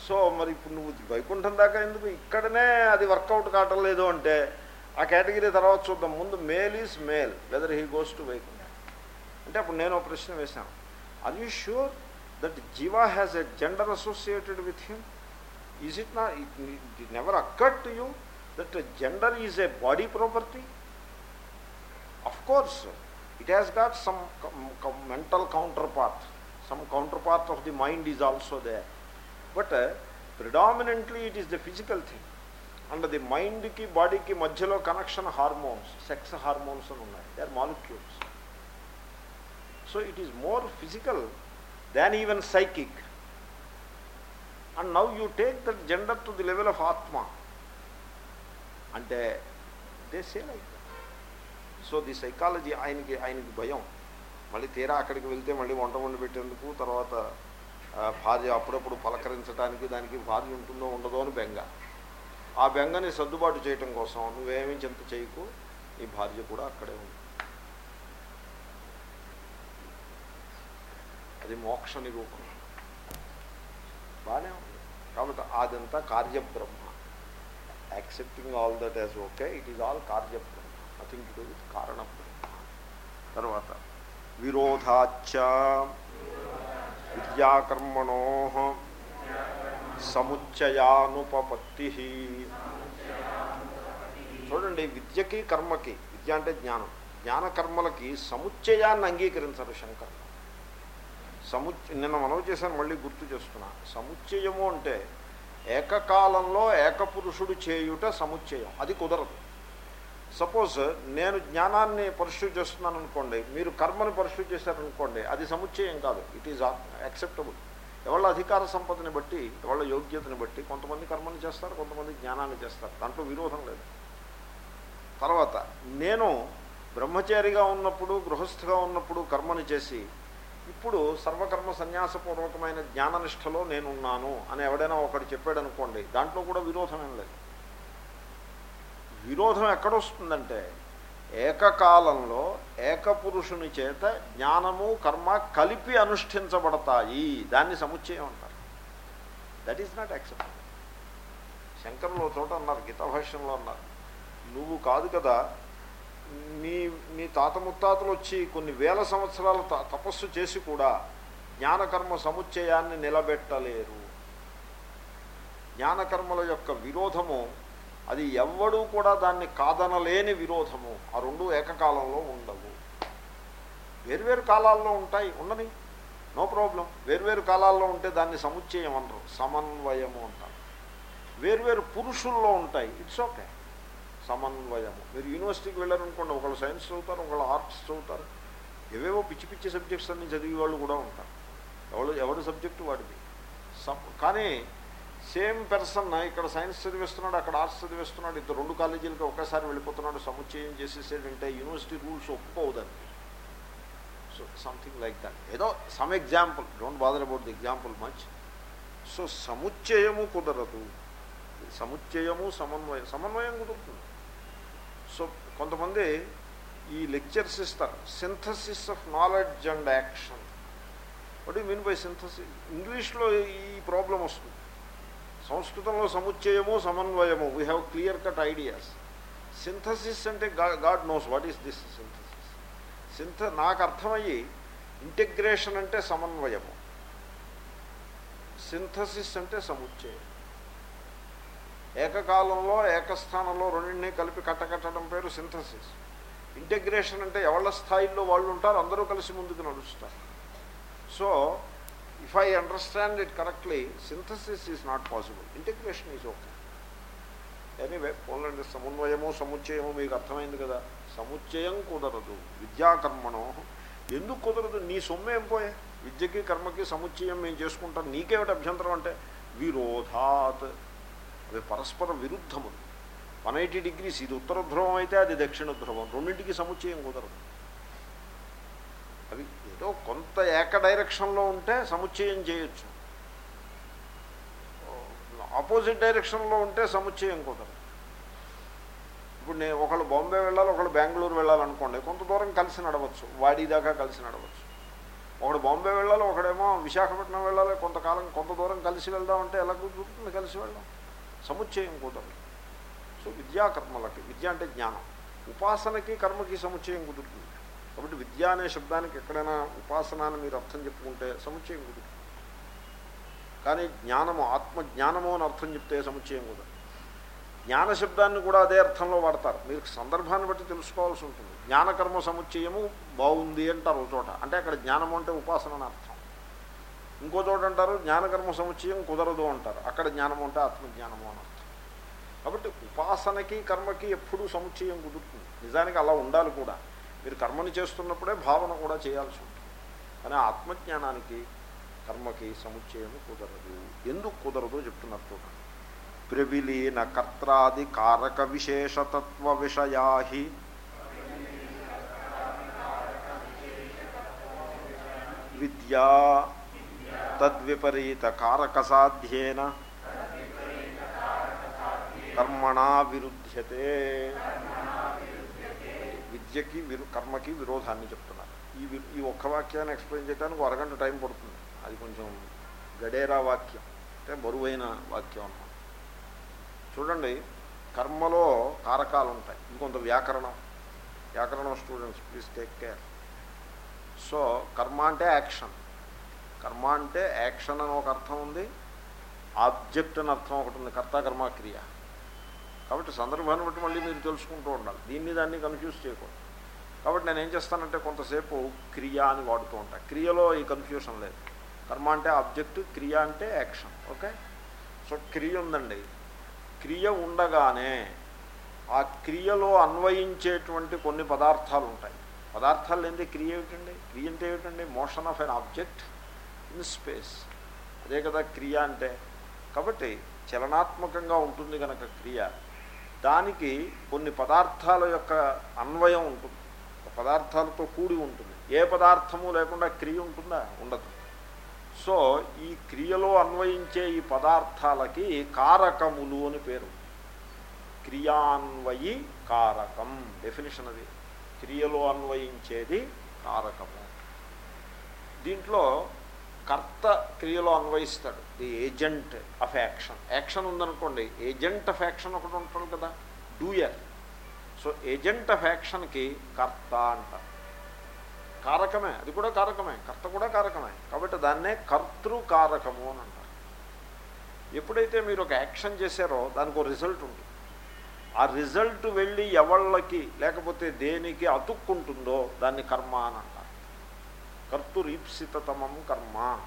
సో మరి ఇప్పుడు నువ్వు వైకుంఠం దాకా ఎందుకు ఇక్కడనే అది వర్కౌట్ కావటం లేదు అంటే ఆ కేటగిరీ తర్వాత చూద్దాం. ముందు male is male whether he goes to Vaikuntha. అంటే అప్పుడు నేను ఒక ప్రశ్న వేశాను. Are you sure that jiva has a gender associated with him is it నా it never occur to you that gender is a body property of course it has got some com- com- mental counterpart some counterpart of the mind is also there but uh, predominantly it is the physical thing and the mind ki body ki మధ్యలో connection hormones sex hormones అని ఉన్నాయి they are molecules so it is more physical than even psychic and now you take that gender to the level of atma అంటే they say like so the psychology ఆయనకి ఆయనకి భయం. మళ్ళీ తీరా అక్కడికి వెళ్తే మళ్ళీ వంట వండి పెట్టేందుకు తర్వాత భార్య అప్పుడప్పుడు పలకరించడానికి దానికి భార్య ఉంటుందో ఉండదో అని బెంగ. ఆ బెంగని సర్దుబాటు చేయటం కోసం నువ్వేమీ చింత చేయకు నీ భార్య కూడా అక్కడే ఉంది. అది మోక్ష నిరూపణ. బాగానే ఉంది. కాబట్టి అదంతా కార్యబ్రహ్మ. Accepting all that as okay it is all కార్యబ్రహ్మ. Nothing to do with కారణబ్రహ్మ. తర్వాత విరోధాచ విద్యాకర్మణో సముచ్చయానుపపత్తి. చూడండి విద్యకి కర్మకి విద్య అంటే జ్ఞానం. జ్ఞానకర్మలకి సముచ్చయాన్ని అంగీకరించరు శంకర్ సము నిన్న మనవి చేశాను మళ్ళీ గుర్తు చేస్తున్నా సముచ్చయము అంటే ఏకకాలంలో ఏకపురుషుడు చేయుట సముచ్చయం. అది కుదరదు. సపోజ్ నేను జ్ఞానాన్ని పరిశుద్ధి చేస్తున్నాను అనుకోండి మీరు కర్మను పరిశుద్ధి చేశారనుకోండి అది సముచ్చయం కాదు. ఇట్ ఈజ్ యాక్సెప్టబుల్ ఎవళ్ళ అధికార సంపదని బట్టి ఎవళ్ళ యోగ్యతని బట్టి కొంతమంది కర్మని చేస్తారు కొంతమంది జ్ఞానాన్ని చేస్తారు. దాంట్లో విరోధం లేదు. తర్వాత నేను బ్రహ్మచారిగా ఉన్నప్పుడు గృహస్థగా ఉన్నప్పుడు కర్మని చేసి ఇప్పుడు సర్వకర్మ సన్యాసపూర్వకమైన జ్ఞాననిష్టలో నేనున్నాను అని ఎవడైనా ఒకటి చెప్పాడు అనుకోండి దాంట్లో కూడా విరోధం ఏం లేదు. విరోధం ఎక్కడొస్తుందంటే ఏకకాలంలో ఏకపురుషుని చేత జ్ఞానము కర్మ కలిపి అనుష్ఠించబడతాయి. దాన్ని సముచ్చయం అంటారు. దట్ ఈస్ నాట్ యాక్సెప్టబుల్ శంకర్లో చోట అన్నారు గీతాభాష్యంలో అన్నారు నువ్వు కాదు కదా నీ నీ తాత ముత్తాతలు వచ్చి కొన్ని వేల సంవత్సరాలు తపస్సు చేసి కూడా జ్ఞానకర్మ సముచ్చయాన్ని నిలబెట్టలేరు. జ్ఞానకర్మల యొక్క విరోధము అది ఎవ్వడూ కూడా దాన్ని కాదనలేని విరోధము. ఆ రెండు ఏకకాలంలో ఉండవు. వేర్వేరు కాలాల్లో ఉంటాయి ఉండని. No problem. వేర్వేరు కాలాల్లో ఉంటే దాన్ని సముచ్చయం అనరు. సమన్వయము అంటారు. వేర్వేరు పురుషుల్లో ఉంటాయి. It's okay. సమన్వయము. మీరు యూనివర్సిటీకి వెళ్ళారనుకోండి ఒకళ్ళు సైన్స్ చదువుతారు ఒకళ్ళు ఆర్ట్స్ చదువుతారు. ఏవేవో పిచ్చి పిచ్చి సబ్జెక్ట్స్ అన్ని చదివే వాళ్ళు కూడా ఉంటారు. ఎవరు ఎవరి సబ్జెక్టు వాడిది? కానీ సేమ్ పర్సన్ ఇక్కడ సైన్స్ చదివిస్తున్నాడు అక్కడ ఆర్ట్స్ చదివిస్తున్నాడు ఇద్దరు రెండు కాలేజీలకి ఒకేసారి వెళ్ళిపోతున్నాడు సముచ్చయం చేసేసేటంటే యూనివర్సిటీ రూల్స్ ఒప్పుకోవదండి సో సంథింగ్ లైక్ దాట్ ఏదో some example don't bother about the example much so సముచ్చయము కుదరదు. సముచ్చయము సమన్వయం సమన్వయం కుదురుతుంది. సో కొంతమంది ఈ లెక్చర్స్ ఇస్తారు. Synthesis of knowledge and action what you mean by synthesis ఇంగ్లీష్లో ఈ ప్రాబ్లం వస్తుంది. సంస్కృతంలో సముచ్చయము సమన్వయము. We have clear cut ideas synthesis అంటే god knows what is this synthesis సింథ నాకు అర్థమయ్యి ఇంటిగ్రేషన్ అంటే సమన్వయము. సింథసిస్ అంటే సముచ్చయం. ఏకకాలంలో ఏకస్థానంలో రెండింటినీ కలిపి కట్టకట్టడం పేరు సింథసిస్. ఇంటగ్రేషన్ అంటే ఎవళ్ళ స్థాయిలో వాళ్ళు ఉంటారు అందరూ కలిసి ముందుకు నడుస్తారు. So if I understand it correctly synthesis is not possible integration is okay anyway పోలండి సమన్వయము సముచ్చయము మీకు అర్థమైంది కదా. సముచ్చయం కుదరదు. విద్యాకర్మణం. ఎందుకు కుదరదు? నీ సొమ్మేం పోయే. విద్యకి కర్మకి సముచ్చయం మేము చేసుకుంటాం. నీకేమిటి అభ్యంతరం అంటే విరోధాత్. అవి పరస్పర విరుద్ధములు వన్ ఎయిటీ డిగ్రీస్ ఇది ఉత్తర ధ్రువం అయితే అది దక్షిణ ధ్రువం. రెండింటికి సముచ్చయం కుదరదు. అవి ఏదో కొంత ఏక డైరెక్షన్లో ఉంటే సముచ్చయం చేయొచ్చు. ఆపోజిట్ డైరెక్షన్లో ఉంటే సముచ్చయం కుదరదు. ఇప్పుడు నేను ఒకళ్ళు బాంబే వెళ్ళాలి ఒకళ్ళు బెంగళూరు వెళ్ళాలనుకోండి కొంత దూరం కలిసి నడవచ్చు. వాడి దాకా కలిసి నడవచ్చు. ఒకడు బాంబే వెళ్ళాలి ఒకడేమో విశాఖపట్నం వెళ్ళాలి కొంతకాలం కొంత దూరం కలిసి వెళ్దామంటే ఎలా కుదురుతుంది కలిసి వెళ్దాం సముచ్చయం కుదరదు సో విద్యాకర్మలకి విద్య అంటే జ్ఞానం. ఉపాసనకి కర్మకి సముచ్చయం కుదురుతుంది. కాబట్టి విద్య అనే శబ్దానికి ఎక్కడైనా ఉపాసన అని మీరు అర్థం చెప్పుకుంటే సముచ్చయం కుదురుతుంది. కానీ జ్ఞానము ఆత్మజ్ఞానము అని అర్థం చెప్తే సముచ్చయం కుదరదు. జ్ఞాన శబ్దాన్ని కూడా అదే అర్థంలో వాడతారు. మీరు సందర్భాన్ని బట్టి తెలుసుకోవాల్సి ఉంటుంది. జ్ఞానకర్మ సముచ్చయము బాగుంది అంటారు ఒక చోట. అంటే అక్కడ జ్ఞానము అంటే ఉపాసన అని అర్థం. ఇంకో చోట అంటారు జ్ఞానకర్మ సముచ్చయం కుదరదు అంటారు. అక్కడ జ్ఞానము అంటే ఆత్మజ్ఞానము అని కాబట్టి ఉపాసనకి కర్మకి ఎప్పుడూ సముచ్చయం కుదురుతుంది. నిజానికి అలా ఉండాలి కూడా. మీరు కర్మని చేస్తున్నప్పుడే భావన కూడా చేయాల్సి ఉంటుంది. కానీ ఆత్మజ్ఞానానికి కర్మకి సముచ్చయం కుదరదు. ఎందుకు కుదరదు చెప్తున్నారు చూడండి. ప్రవిలీన కర్తాది కారక విశేషతత్వ విషయాహి. విద్యా తద్విపరీత కారక సాధ్యేన కర్మణా విరుధ్యతే విద్యకి విరు కర్మకి విరోధాన్ని చెప్తున్నారు। ఈ ఈ ఒక్క వాక్యాన్ని ఎక్స్ప్లెయిన్ చేయడానికి అరగంట టైం పడుతుంది. అది కొంచెం గడేరా వాక్యం అంటే బరువైన వాక్యం అన్నమాట. చూడండి కర్మలో కారకాలు ఉంటాయి ఇది కొంత వ్యాకరణం. వ్యాకరణం students please take care so కర్మ అంటే యాక్షన్. కర్మ అంటే యాక్షన్ అని ఒక అర్థం ఉంది ఆబ్జెక్ట్ అని అర్థం ఒకటి ఉంది కర్త కర్మ క్రియ. కాబట్టి సందర్భాన్ని బట్టి మళ్ళీ మీరు తెలుసుకుంటూ ఉండాలి. దీన్ని దాన్ని కన్ఫ్యూజ్ చేయకూడదు. కాబట్టి నేను ఏం చేస్తానంటే కొంతసేపు క్రియ అని వాడుతూ ఉంటాను క్రియలో ఈ కన్ఫ్యూషన్ లేదు. కర్మ అంటే ఆబ్జెక్ట్ క్రియ అంటే యాక్షన్. ఓకే? సో క్రియ ఉందండి. క్రియ ఉండగానే ఆ క్రియలో అన్వయించేటువంటి కొన్ని పదార్థాలు ఉంటాయి. పదార్థాలు ఏంటి క్రియ ఏమిటండి? క్రియ అంటే ఏమిటండి? Motion of an object. In space అదే కదా క్రియ అంటే. కాబట్టి చలనాత్మకంగా ఉంటుంది కనుక క్రియ. దానికి కొన్ని పదార్థాల యొక్క అన్వయం ఉంటుంది. పదార్థాలతో కూడి ఉంటుంది. ఏ పదార్థము లేకుండా క్రియ ఉంటుందా? ఉండదు. సో ఈ క్రియలో అన్వయించే ఈ పదార్థాలకి కారకములు అని పేరు. క్రియాన్వయి కారకం. డెఫినేషన్ అది. క్రియలో అన్వయించేది కారకము. దీంట్లో కర్త క్రియలో అన్వయిస్తాడు. The agent of action. Action ఉందనుకోండి ఏజెంట్ ఆఫ్ యాక్షన్ ఒకటి ఉంటాడు కదా డూయర్. సో ఏజెంట్ ఆఫ్ యాక్షన్కి కర్త అంటారు. కారకమే అది కూడా కారకమే కర్త కూడా కారకమే. కాబట్టి దాన్నే కర్తృకారకము అని అంటారు. ఎప్పుడైతే మీరు ఒక యాక్షన్ చేశారో దానికి ఒక రిజల్ట్ ఉంటుంది. ఆ రిజల్ట్ వెళ్ళి ఎవళ్ళకి లేకపోతే దేనికి అతుక్కుంటుందో దాన్ని కర్మ అని అంటారు. కర్తురీప్సితమం కర్మ.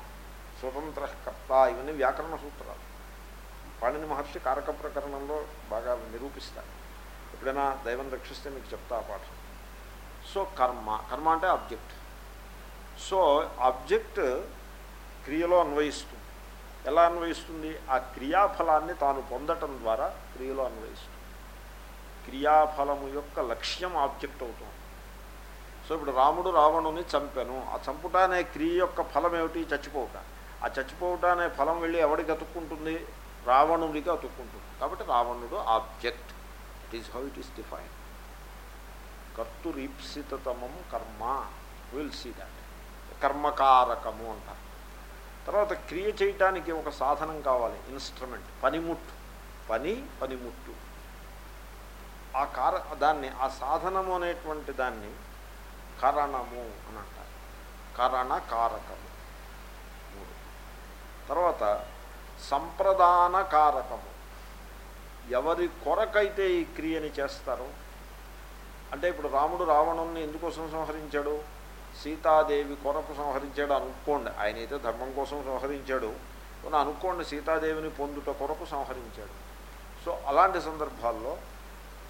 స్వతంత్ర కర్త ఇవన్నీ వ్యాకరణ సూత్రాలు. పాణిని మహర్షి కారక ప్రకరణంలో బాగా నిరూపిస్తారు. ఎప్పుడైనా దైవం రక్షిస్తే మీకు చెప్తా ఆ పాఠం. సో కర్మ. కర్మ అంటే ఆబ్జెక్ట్. సో ఆబ్జెక్ట్ క్రియలో అన్వయిస్తుంది. ఎలా అన్వయిస్తుంది? ఆ క్రియాఫలాన్ని తాను పొందటం ద్వారా క్రియలో అన్వయిస్తుంది. క్రియాఫలము యొక్క లక్ష్యం ఆబ్జెక్ట్ అవుతుంది. సో ఇప్పుడు రాముడు రావణుని చంపాను. ఆ చంపుట అనే క్రియ యొక్క ఫలం ఏమిటి? చచ్చిపోవుట. ఆ చచ్చిపోవుట అనే ఫలం వెళ్ళి ఎవడికి అతుక్కుంటుంది? రావణుడికి అతుక్కుంటుంది. కాబట్టి రావణుడు object. It is how it is define కర్తురీప్సితమం కర్మ. విల్ సీ దాట్ కర్మకారకము అంటారు. తర్వాత క్రియ చేయటానికి ఒక సాధనం కావాలి. ఇన్స్ట్రుమెంట్ పనిముట్టు. పని పనిముట్టు. ఆ కార దాన్ని ఆ సాధనము అనేటువంటి దాన్ని కరణము అని అంటారు. కరణ కారకము. మూడు. తర్వాత సంప్రదాన కారకము. ఎవరి కొరకైతే ఈ క్రియని చేస్తారో అంటే ఇప్పుడు రాముడు రావణుని ఎందుకోసం సంహరించాడు? సీతాదేవి కొరకు సంహరించాడు అనుకోండి. ఆయన అయితే ధర్మం కోసం సంహరించాడు. కొన్ని అనుకోండి సీతాదేవిని పొందుట కొరకు సంహరించాడు. సో అలాంటి సందర్భాల్లో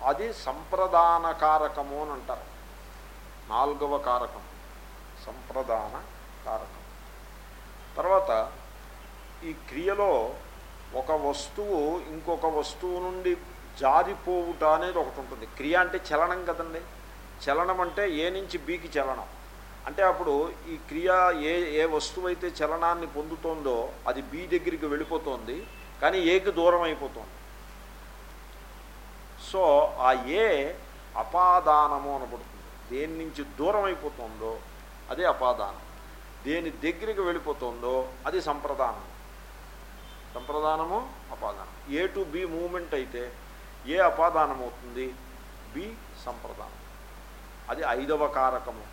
అది సంప్రదాన కారకము అని అంటారు. నాలుగవ కారకం సంప్రదాన కారకం. తర్వాత ఈ క్రియలో ఒక వస్తువు ఇంకొక వస్తువు నుండి జారిపోవుట అనేది ఒకటి ఉంటుంది. క్రియ అంటే చలనం కదండి. చలనం అంటే ఏ నుంచి బీకి చలనం. అంటే అప్పుడు ఈ క్రియ ఏ ఏ వస్తువు అయితే చలనాన్ని పొందుతోందో అది బీ దగ్గరికి వెళ్ళిపోతుంది. కానీ ఏకి దూరం అయిపోతుంది. సో ఆ ఏ అపాదానము అనబడుతుంది. దేని నుంచి దూరం అయిపోతుందో అదే అపాదానం. దేని దగ్గరికి వెళ్ళిపోతుందో అది సంప్రదానం. సంప్రదానము అపాదానం. ఏ టు బి మూమెంట్ అయితే ఏ అపాదానం అవుతుంది బి సంప్రదానం. అది ఐదవ కారకము.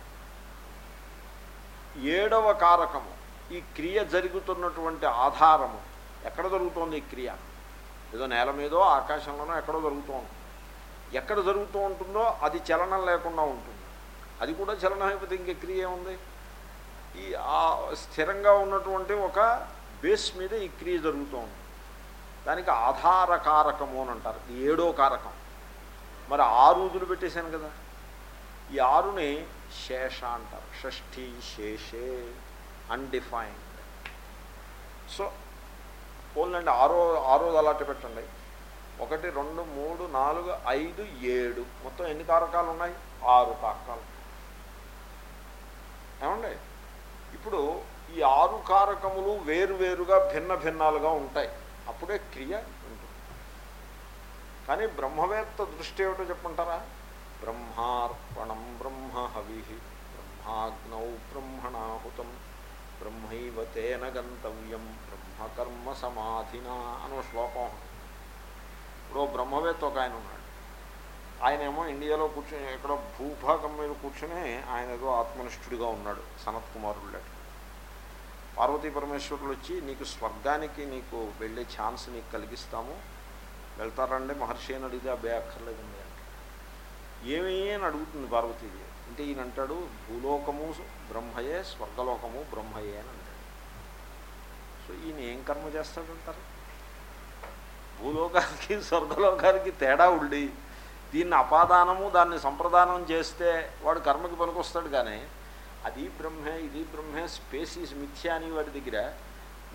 ఏడవ కారకము. ఈ క్రియ జరుగుతున్నటువంటి ఆధారము. ఎక్కడ జరుగుతోంది ఈ క్రియ? ఏదో నేల మీదో ఆకాశంలోనో ఎక్కడో జరుగుతూ ఉంటుంది ఎక్కడ జరుగుతూ ఉంటుందో అది చలనం లేకుండా ఉంటుంది. అది కూడా చలనం అయిపోతే ఇంకే క్రియ ఏముంది? ఈ ఆ స్థిరంగా ఉన్నటువంటి ఒక బేస్ మీద ఈ క్రియ జరుగుతూ ఉంటుంది. దానికి ఆధార కారకము అని అంటారు. ఈ ఏడో కారకం. మరి ఆరు వదులు పెట్టేశాను కదా. ఈ ఆరుని శేష అంటారు. షష్ఠి శేషే. అన్డిఫైన్డ్ సో పోలండి ఆరో ఆరోది అలాంటి పెట్టండి. ఒకటి రెండు మూడు నాలుగు ఐదు ఏడు. మొత్తం ఎన్ని కారకాలు ఉన్నాయి? ఆరు కారకాలు. ఏమండి? ఇప్పుడు ఈ ఆరు కారకములు వేరువేరుగా భిన్న భిన్నాలుగా ఉంటాయి. అప్పుడే క్రియ ఉంటుంది. కానీ బ్రహ్మవేత్త దృష్టి ఏమిటో చెప్పుంటారా బ్రహ్మార్పణం బ్రహ్మ హవి బ్రహ్మాగ్నౌ బ్రహ్మణాహుతం బ్రహ్మైవ తేన గంతవ్యం బ్రహ్మకర్మ సమాధినా అనో శ్లోకం. ఇప్పుడు బ్రహ్మవేత్త ఒక ఆయన ఉన్నాడు. ఆయనేమో ఇండియాలో కూర్చొని ఎక్కడో భూభాగం మీద కూర్చొని ఆయన ఏదో ఆత్మనిష్ఠుడిగా ఉన్నాడు సనత్ కుమారుడు పార్వతీ పరమేశ్వరులు వచ్చి నీకు స్వర్గానికి నీకు వెళ్ళే ఛాన్స్ నీకు కలిగిస్తాము. వెళ్తారండి మహర్షి అని అడిగితే అబ్బాయి అక్కర్లేదండి అంటే. అని అడుగుతుంది పార్వతీదేవి అంటే ఈయన అంటాడు భూలోకము బ్రహ్మయే స్వర్గలోకము బ్రహ్మయే అని అంటాడు. సో ఈయన ఏం కర్మ చేస్తాడంటారు? భూలోకానికి స్వర్గలోకానికి తేడా ఉండి దీన్ని అపాదానము దాన్ని సంప్రదానం చేస్తే వాడు కర్మకి పనికొస్తాడు కానీ అది బ్రహ్మే ఇది బ్రహ్మే స్పేసీస్ మిథ్యా అని వాడి దగ్గర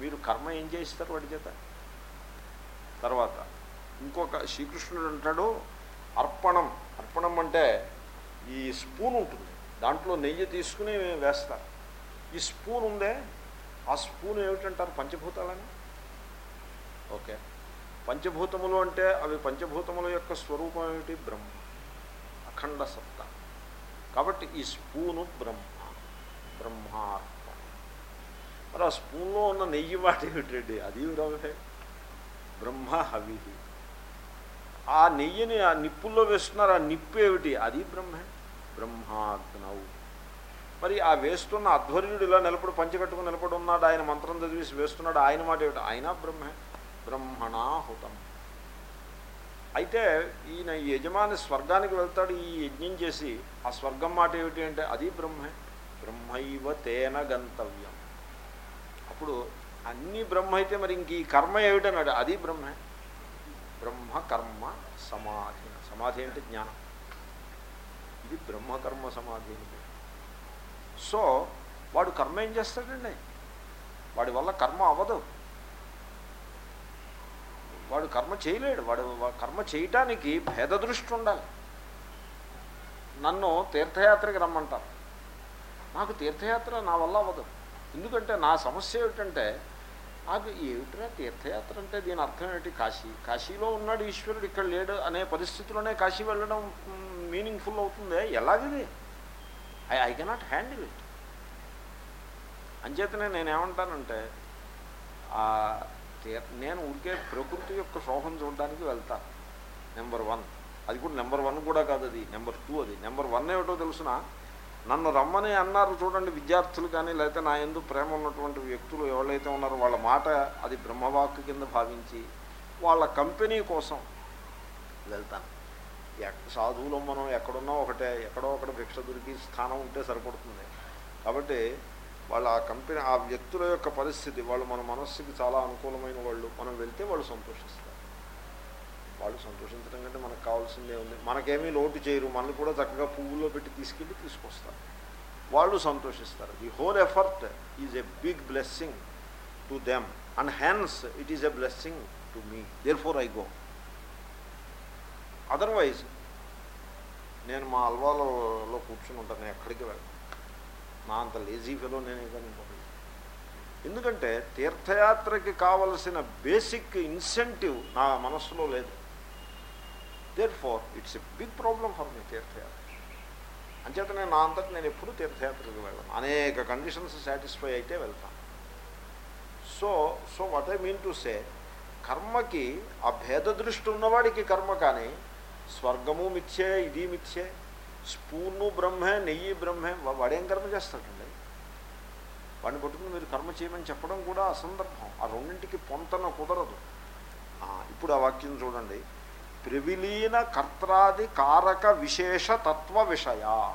మీరు కర్మ ఏం చేస్తారు వాడి చేత? తర్వాత ఇంకొక శ్రీకృష్ణుడు అంటాడు అర్పణం. అర్పణం అంటే ఈ స్పూన్ ఉంటుంది. దాంట్లో నెయ్యి తీసుకుని వేస్తారు. ఈ స్పూన్ ఉందే ఆ స్పూన్ ఏమిటంటారు పంచభూతాలని? ఓకే. పంచభూతములు అంటే అవి పంచభూతముల యొక్క స్వరూపం ఏమిటి? బ్రహ్మ. అఖండ సత్త కాబట్టి ఈ స్పూను బ్రహ్మ. బ్రహ్మాత్మ మరి ఆ స్పూన్లో ఉన్న నెయ్యి మాట ఏమిటండి? అది బ్రహ్మే. బ్రహ్మ హవి. ఆ నెయ్యిని ఆ నిప్పుల్లో వేస్తున్నారు. ఆ నిప్పు ఏమిటి? అది బ్రహ్మే. బ్రహ్మాగ్నవు మరి ఆ వేస్తున్న అధ్వర్యుడు ఇలా నిలబడి పంచకట్టుకుని నిలబడి ఉన్నాడు ఆయన మంత్రం చదివేసి వేస్తున్నాడు ఆయన మాట ఏమిటి? ఆయన బ్రహ్మే. బ్రహ్మణాహుతం. అయితే ఈయన యజమాని స్వర్గానికి వెళ్తాడు ఈ యజ్ఞం చేసి ఆ స్వర్గం మాట ఏమిటి అంటే అది బ్రహ్మే బ్రహ్మైవ తేన గంతవ్యం. అప్పుడు అన్ని బ్రహ్మ అయితే మరి ఇంక ఈ కర్మ ఏమిటన్నాడు? అది బ్రహ్మే. బ్రహ్మ కర్మ సమాధి. సమాధి అంటే జ్ఞానం. ఇది బ్రహ్మకర్మ సమాధి సో వాడు కర్మ ఏం చేస్తాడండి? వాడి వల్ల కర్మ అవ్వదు. వాడు కర్మ చేయలేడు. వాడు కర్మ చేయటానికి భేద దృష్టి ఉండాలి. నన్ను తీర్థయాత్రకి రమ్మంటారు. నాకు తీర్థయాత్ర నా వల్ల అవ్వదు. ఎందుకంటే నా సమస్య ఏమిటంటే నాకు ఏమిట్రా తీర్థయాత్ర అంటే దీని అర్థం ఏమిటి? కాశీ. కాశీలో ఉన్నాడు ఈశ్వరుడు ఇక్కడ లేడు అనే పరిస్థితిలోనే కాశీ వెళ్ళడం మీనింగ్ఫుల్ అవుతుంది? ఎలాగిది? I I cannot handle it అంచేతనే నేనేమంటానంటే నేను ఊరికే ప్రకృతి యొక్క శోభం చూడడానికి వెళ్తాను నెంబర్ వన్ అది కూడా నెంబర్ వన్ కూడా కాదు అది. నెంబర్ టూ అది. నెంబర్ వన్ ఏమిటో తెలుసిన? నన్ను రమ్మని అన్నారు చూడండి విద్యార్థులు కానీ లేకపోతే నా ఎందు ప్రేమ ఉన్నటువంటి వ్యక్తులు ఎవరైతే ఉన్నారో వాళ్ళ మాట అది బ్రహ్మవాక్కు కింద భావించి వాళ్ళ కంపెనీ కోసం వెళ్తాను. సాధువులో మనం ఎక్కడున్నా ఒకటే ఎక్కడో ఒకటి భిక్ష దొరికి స్థానం ఉంటే సరిపడుతుంది. కాబట్టి వాళ్ళ ఆ కంపెనీ ఆ వ్యక్తుల యొక్క పరిస్థితి వాళ్ళు మన మనస్సుకి చాలా అనుకూలమైన వాళ్ళు. మనం వెళ్తే వాళ్ళు సంతోషిస్తారు. వాళ్ళు సంతోషించడం కంటే మనకు కావాల్సిందే ఉంది. మనకేమీ లోటు చేయరు. మనల్ని కూడా చక్కగా పువ్వుల్లో పెట్టి తీసుకెళ్ళి తీసుకొస్తారు. వాళ్ళు సంతోషిస్తారు. The whole effort is a big blessing to them and hence it is a blessing to me therefore I go otherwise నేను మా అల్వాలలో కూర్చుని ఉంటాను. ఎక్కడికి వెళ్ళను. నా అంత లేజీ ఫెలో నేనే కానీ ఎందుకంటే తీర్థయాత్రకి కావలసిన బేసిక్ ఇన్సెంటివ్ నా మనస్సులో లేదు. Therefore it's a big problem for me తీర్థయాత్ర. అంచేత నేను నా అంతటి నేను ఎప్పుడూ తీర్థయాత్రకు వెళ్ళను. అనేక కండిషన్స్ సాటిస్ఫై అయితే వెళ్తాను. So so what I mean to say కర్మకి ఆ భేద దృష్టి ఉన్నవాడికి కర్మ కానీ స్వర్గము మిథ్యే ఇది మిథ్యే స్పూను బ్రహ్మే నెయ్యి బ్రహ్మే వాడేం కర్మ చేస్తాడండి? వాడిని పట్టుకుని మీరు కర్మ చేయమని చెప్పడం కూడా అసందర్భం. ఆ రెండింటికి పొంతన కుదరదు. ఇప్పుడు ఆ వాక్యం చూడండి. ప్రవిలీన కర్త్రాది కారక విశేష తత్వ విషయ.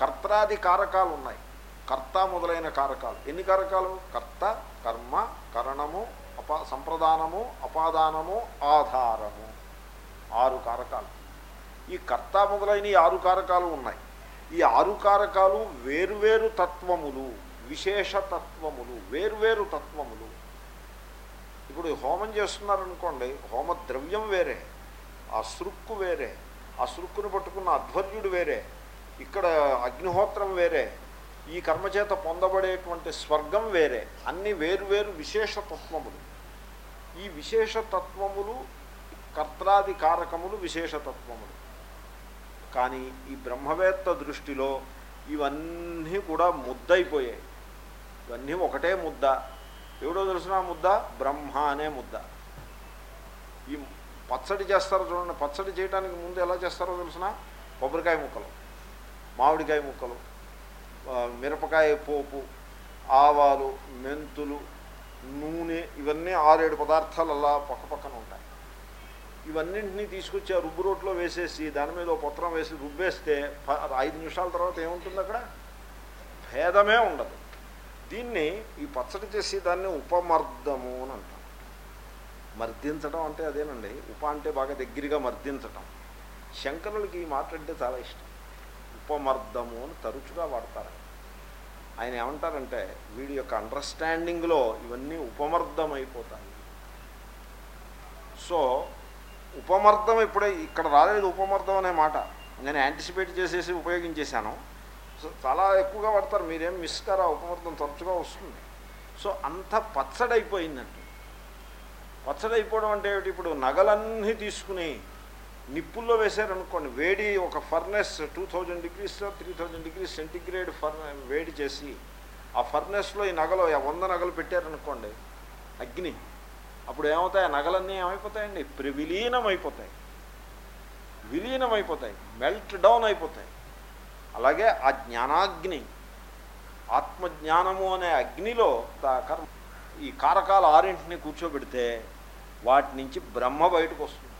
కర్త్రాది కారకాలు ఉన్నాయి. కర్త మొదలైన కారకాలు. ఎన్ని కారకాలు? కర్త కర్మ కరణము అపా సంప్రదానము అపాదానము ఆధారము. ఆరు కారకాలు. ఈ కర్త మొదలైన ఈ ఆరు కారకాలు ఉన్నాయి. ఈ ఆరు కారకాలు వేరువేరు తత్వములు విశేషతత్వములు వేరువేరు తత్వములు. ఇప్పుడు హోమం చేస్తున్నారనుకోండి హోమ ద్రవ్యం వేరే ఆ సృక్కు వేరే ఆ సృక్కును పట్టుకున్న అధ్వర్యుడు వేరే ఇక్కడ అగ్నిహోత్రం వేరే ఈ కర్మచేత పొందబడేటువంటి స్వర్గం వేరే అన్ని వేరువేరు విశేషతత్వములు ఈ విశేషతత్వములు కర్తాది కర్త్రాది కారకములు విశేషతత్వములు కానీ ఈ బ్రహ్మవేత్త దృష్టిలో ఇవన్నీ కూడా ముద్దయిపోయాయి. ఇవన్నీ ఒకటే ముద్ద. ఎవడో తెలిసిన ముద్ద? బ్రహ్మ అనే ముద్ద. ఈ పచ్చడి చేస్తారో చూడండి. పచ్చడి చేయడానికి ముందు ఎలా చేస్తారో తెలిసిన? కొబ్బరికాయ ముక్కలు మామిడికాయ ముక్కలు మిరపకాయ పోపు ఆవాలు మెంతులు నూనె ఇవన్నీ ఆరేడు పదార్థాలు అలా పక్క పక్కన ఉంటాయి. ఇవన్నింటినీ తీసుకొచ్చి ఆ రుబ్బు రోట్లో వేసేసి దాని మీద ఒక పత్రం వేసి రుబ్బేస్తే ఐదు నిమిషాల తర్వాత ఏముంటుంది అక్కడ? భేదమే ఉండదు. దీన్ని ఈ పచ్చడి చేసి దాన్ని ఉపమర్దము అని అంటాం. మర్దించడం అంటే అదేనండి. ఉప అంటే బాగా దగ్గరగా మర్దించటం. శంకరులకి ఈ మాట అంటే చాలా ఇష్టం. ఉపమర్దము అని తరచుగా వాడతారు. ఆయన ఏమంటారంటే వీడి యొక్క అండర్స్టాండింగ్లో ఇవన్నీ ఉపమర్దమైపోతాయి. సో ఉపమర్దం ఇప్పుడే ఇక్కడ రాలేదు ఉపమర్దం అనే మాట. నేను యాంటిసిపేట్ చేసేసి ఉపయోగించేశాను. సో చాలా ఎక్కువగా పడతారు మీరేం మిస్ ఆ ఉపమర్దం తరచుగా వస్తుంది. సో అంత పచ్చడైపోయిందండి. పచ్చడైపోవడం అంటే ఏమిటి? ఇప్పుడు నగలన్నీ తీసుకుని నిప్పుల్లో వేశారనుకోండి వేడి ఒక furnace two thousand degrees three thousand degrees centigrade for వేడి చేసి ఆ ఫర్నెస్లో ఈ నగలు ఆ వంద నగలు పెట్టారనుకోండి అగ్ని. అప్పుడు ఏమవుతాయి ఆ నగలన్నీ ఏమైపోతాయండి? ప్రి- విలీనం అయిపోతాయి విలీనం అయిపోతాయి మెల్ట్ డౌన్ అయిపోతాయి. అలాగే ఆ జ్ఞానాగ్ని ఆత్మజ్ఞానము అనే అగ్నిలో కర్మ ఈ కారకాలు ఆరింటిని కూర్చోబెడితే వాటి నుంచి బ్రహ్మ బయటకు వస్తుంది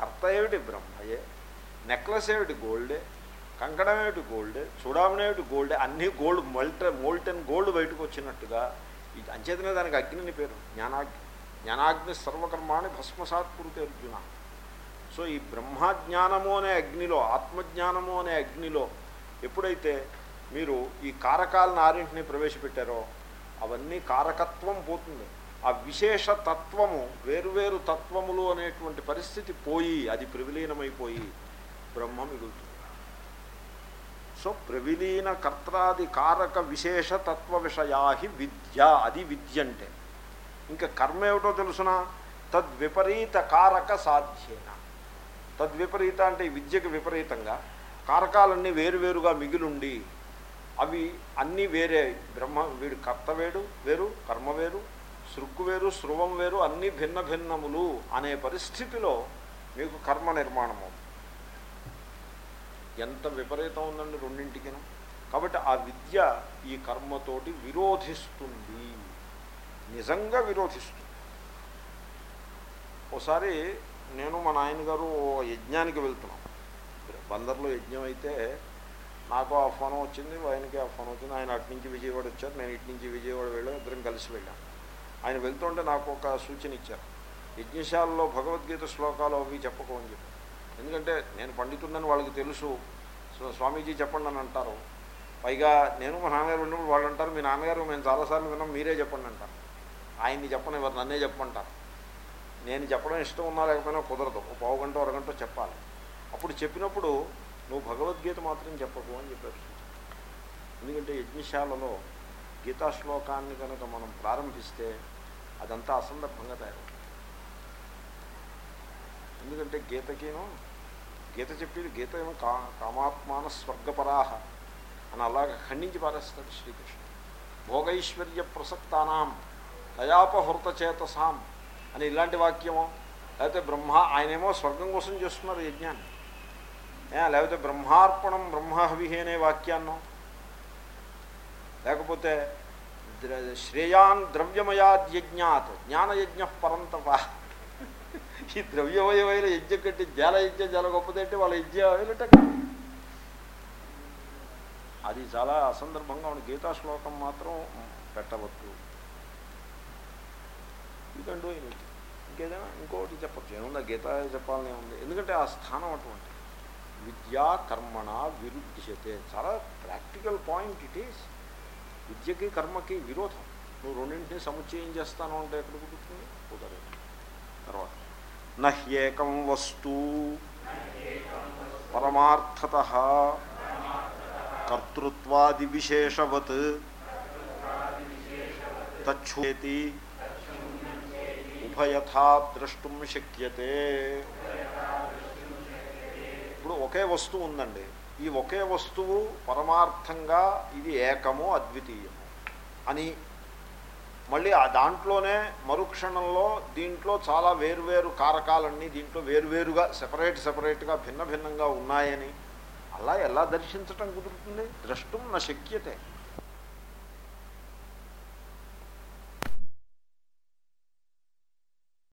కర్త ఏమిటి బ్రహ్మయే? నెక్లెస్ ఏమిటి గోల్డే? కంకణం ఏమిటి గోల్డే? చూడామనేమిటి ఏమిటి గోల్డే? అన్నీ గోల్డ్ మల్ట మోల్టెన్ గోల్డ్ బయటకు వచ్చినట్టుగా అంచేతనే దానికి అగ్నిని పేరు. జ్ఞానాగ్ని. జ్ఞానాగ్ని సర్వకర్మాణి భస్మసాత్ కురితే అర్జున. సో ఈ బ్రహ్మజ్ఞానము అనే అగ్నిలో ఆత్మజ్ఞానము అనే అగ్నిలో ఎప్పుడైతే మీరు ఈ కారకాలను ఆరింటిని ప్రవేశపెట్టారో అవన్నీ కారకత్వం పోతుంది. ఆ విశేష తత్వము వేరువేరు తత్వములు అనేటువంటి పరిస్థితి పోయి అది ప్రవిలీనమైపోయి బ్రహ్మ మిగులుతుంది సో ప్రవిలీన కర్తాది కారక విశేష తత్వ విషయాహి విద్య అది విద్య అంటే. ఇంకా కర్మ ఏమిటో తెలుసిన? తద్విపరీత కారక సాధ్యేన. తద్విపరీత అంటే విద్యకు విపరీతంగా. కారకాలన్నీ వేరువేరుగా మిగిలుండి అవి అన్నీ వేరే. బ్రహ్మ వీడు కర్త వేడు వేరు కర్మ వేరు సృక్కు వేరు స్రువం వేరు అన్నీ భిన్న భిన్నములు అనే పరిస్థితిలో మీకు కర్మ నిర్మాణం ఎంత విపరీతం ఉందండి రెండింటికిను. కాబట్టి ఆ విద్య ఈ కర్మతోటి విరోధిస్తుంది. నిజంగా విరోధిస్తుంది. ఒకసారి నేను మా నాయనగారు ఓ యజ్ఞానికి వెళ్తున్నాం. బందర్లో యజ్ఞం అయితే నాకు ఆ ఫోన్ వచ్చింది ఆయనకి ఆ ఫోన్ వచ్చింది. ఆయన అటు నుంచి విజయవాడ వచ్చారు నేను ఇటు నుంచి విజయవాడ వెళ్ళాను ఇద్దరం కలిసి వెళ్ళాం. ఆయన వెళ్తుంటే నాకు ఒక సూచన ఇచ్చారు. యజ్ఞశాలలో భగవద్గీత శ్లోకాలు అవి చెప్పకు చెప్పారు చెప్పి. ఎందుకంటే నేను పండితుందని వాళ్ళకి తెలుసు. సో స్వామీజీ చెప్పండి అని అంటారు. పైగా నేను మా నాన్నగారు ఉన్నప్పుడు వాళ్ళు అంటారు మీ నాన్నగారు మేము చాలాసార్లు విన్నాం మీరే చెప్పండి అంటారు. ఆయన్ని చెప్పను ఎవరు నన్నే చెప్పమంటారు. నేను చెప్పడం ఇష్టం ఉన్నా లేకపోయినా కుదరదు. ఒక పావు గంట అరగంట చెప్పాలి. అప్పుడు చెప్పినప్పుడు నువ్వు భగవద్గీత మాత్రం చెప్పకు అని చెప్పారు ఎందుకంటే యజ్ఞశాలలో గీతా శ్లోకాన్ని కనుక మనం ప్రారంభిస్తే అదంతా అసందర్భంగా తయారవుతుంది. ఎందుకంటే గీతకేనో గీత చెప్పేది గీత ఏమో కా కామాత్మాన స్వర్గపరాహ అని అలాగ ఖండించి పారేస్తాడు శ్రీకృష్ణుడు. భోగైశ్వర్య ప్రసక్తానాం దయాపహృతచేతసాం అని ఇలాంటి వాక్యమో లేకపోతే బ్రహ్మ ఆయనేమో స్వర్గం కోసం చేస్తున్నారు యజ్ఞాన్ని. లేకపోతే బ్రహ్మార్పణం బ్రహ్మహవి అనే వాక్యాన్నో లేకపోతే శ్రేయాన్ ద్రవ్యమయాద్యజ్ఞాత్ జ్ఞానయజ్ఞ పరంతప ఈ ద్రవ్యమయమైన యజ్ఞం కంటే జల యజ్ఞం చాలా గొప్పదంటే వాళ్ళ యజ్ఞం వెళ్ళట అది చాలా అసందర్భంగా ఉంది గీతా శ్లోకం మాత్రం పెట్టవద్దు. ఇదండు ఇంకేదైనా ఇంకోటి చెప్పచ్చు. ఏముందా? గీత చెప్పాలని ఉంది ఎందుకంటే ఆ స్థానం అటువంటి విద్యా కర్మణ విరుద్ధ్యతే. చాలా ప్రాక్టికల్ పాయింట్ ఇట్ ఈస్. విద్యకి కర్మకి విరోధం. నువ్వు రెండింటినీ సముచ్చయం చేస్తాను అంటే ఎక్కడ కుదురుతుంది? కుదరదు. తర్వాత. నహ్యేకం వస్తు పరమార్థత కర్తృత్వాది విశేషవత్ తచ్ఛేతి ఉభయథా ద్రష్టుం శక్యతే. ఇప్పుడు ఒకే వస్తువు ఉందండి. ఈ ఒకే వస్తువు పరమార్థంగా ఇది ఏకము అద్వితీయము అని మళ్ళీ ఆ దాంట్లోనే మరుక్షణంలో దీంట్లో చాలా వేరువేరు కారకాలన్నీ దీంట్లో వేరువేరుగా సెపరేట్ సెపరేట్గా భిన్న భిన్నంగా ఉన్నాయని అలా ఎలా దర్శించటం కుదురుతుంది? ద్రష్టం నా శక్యతే.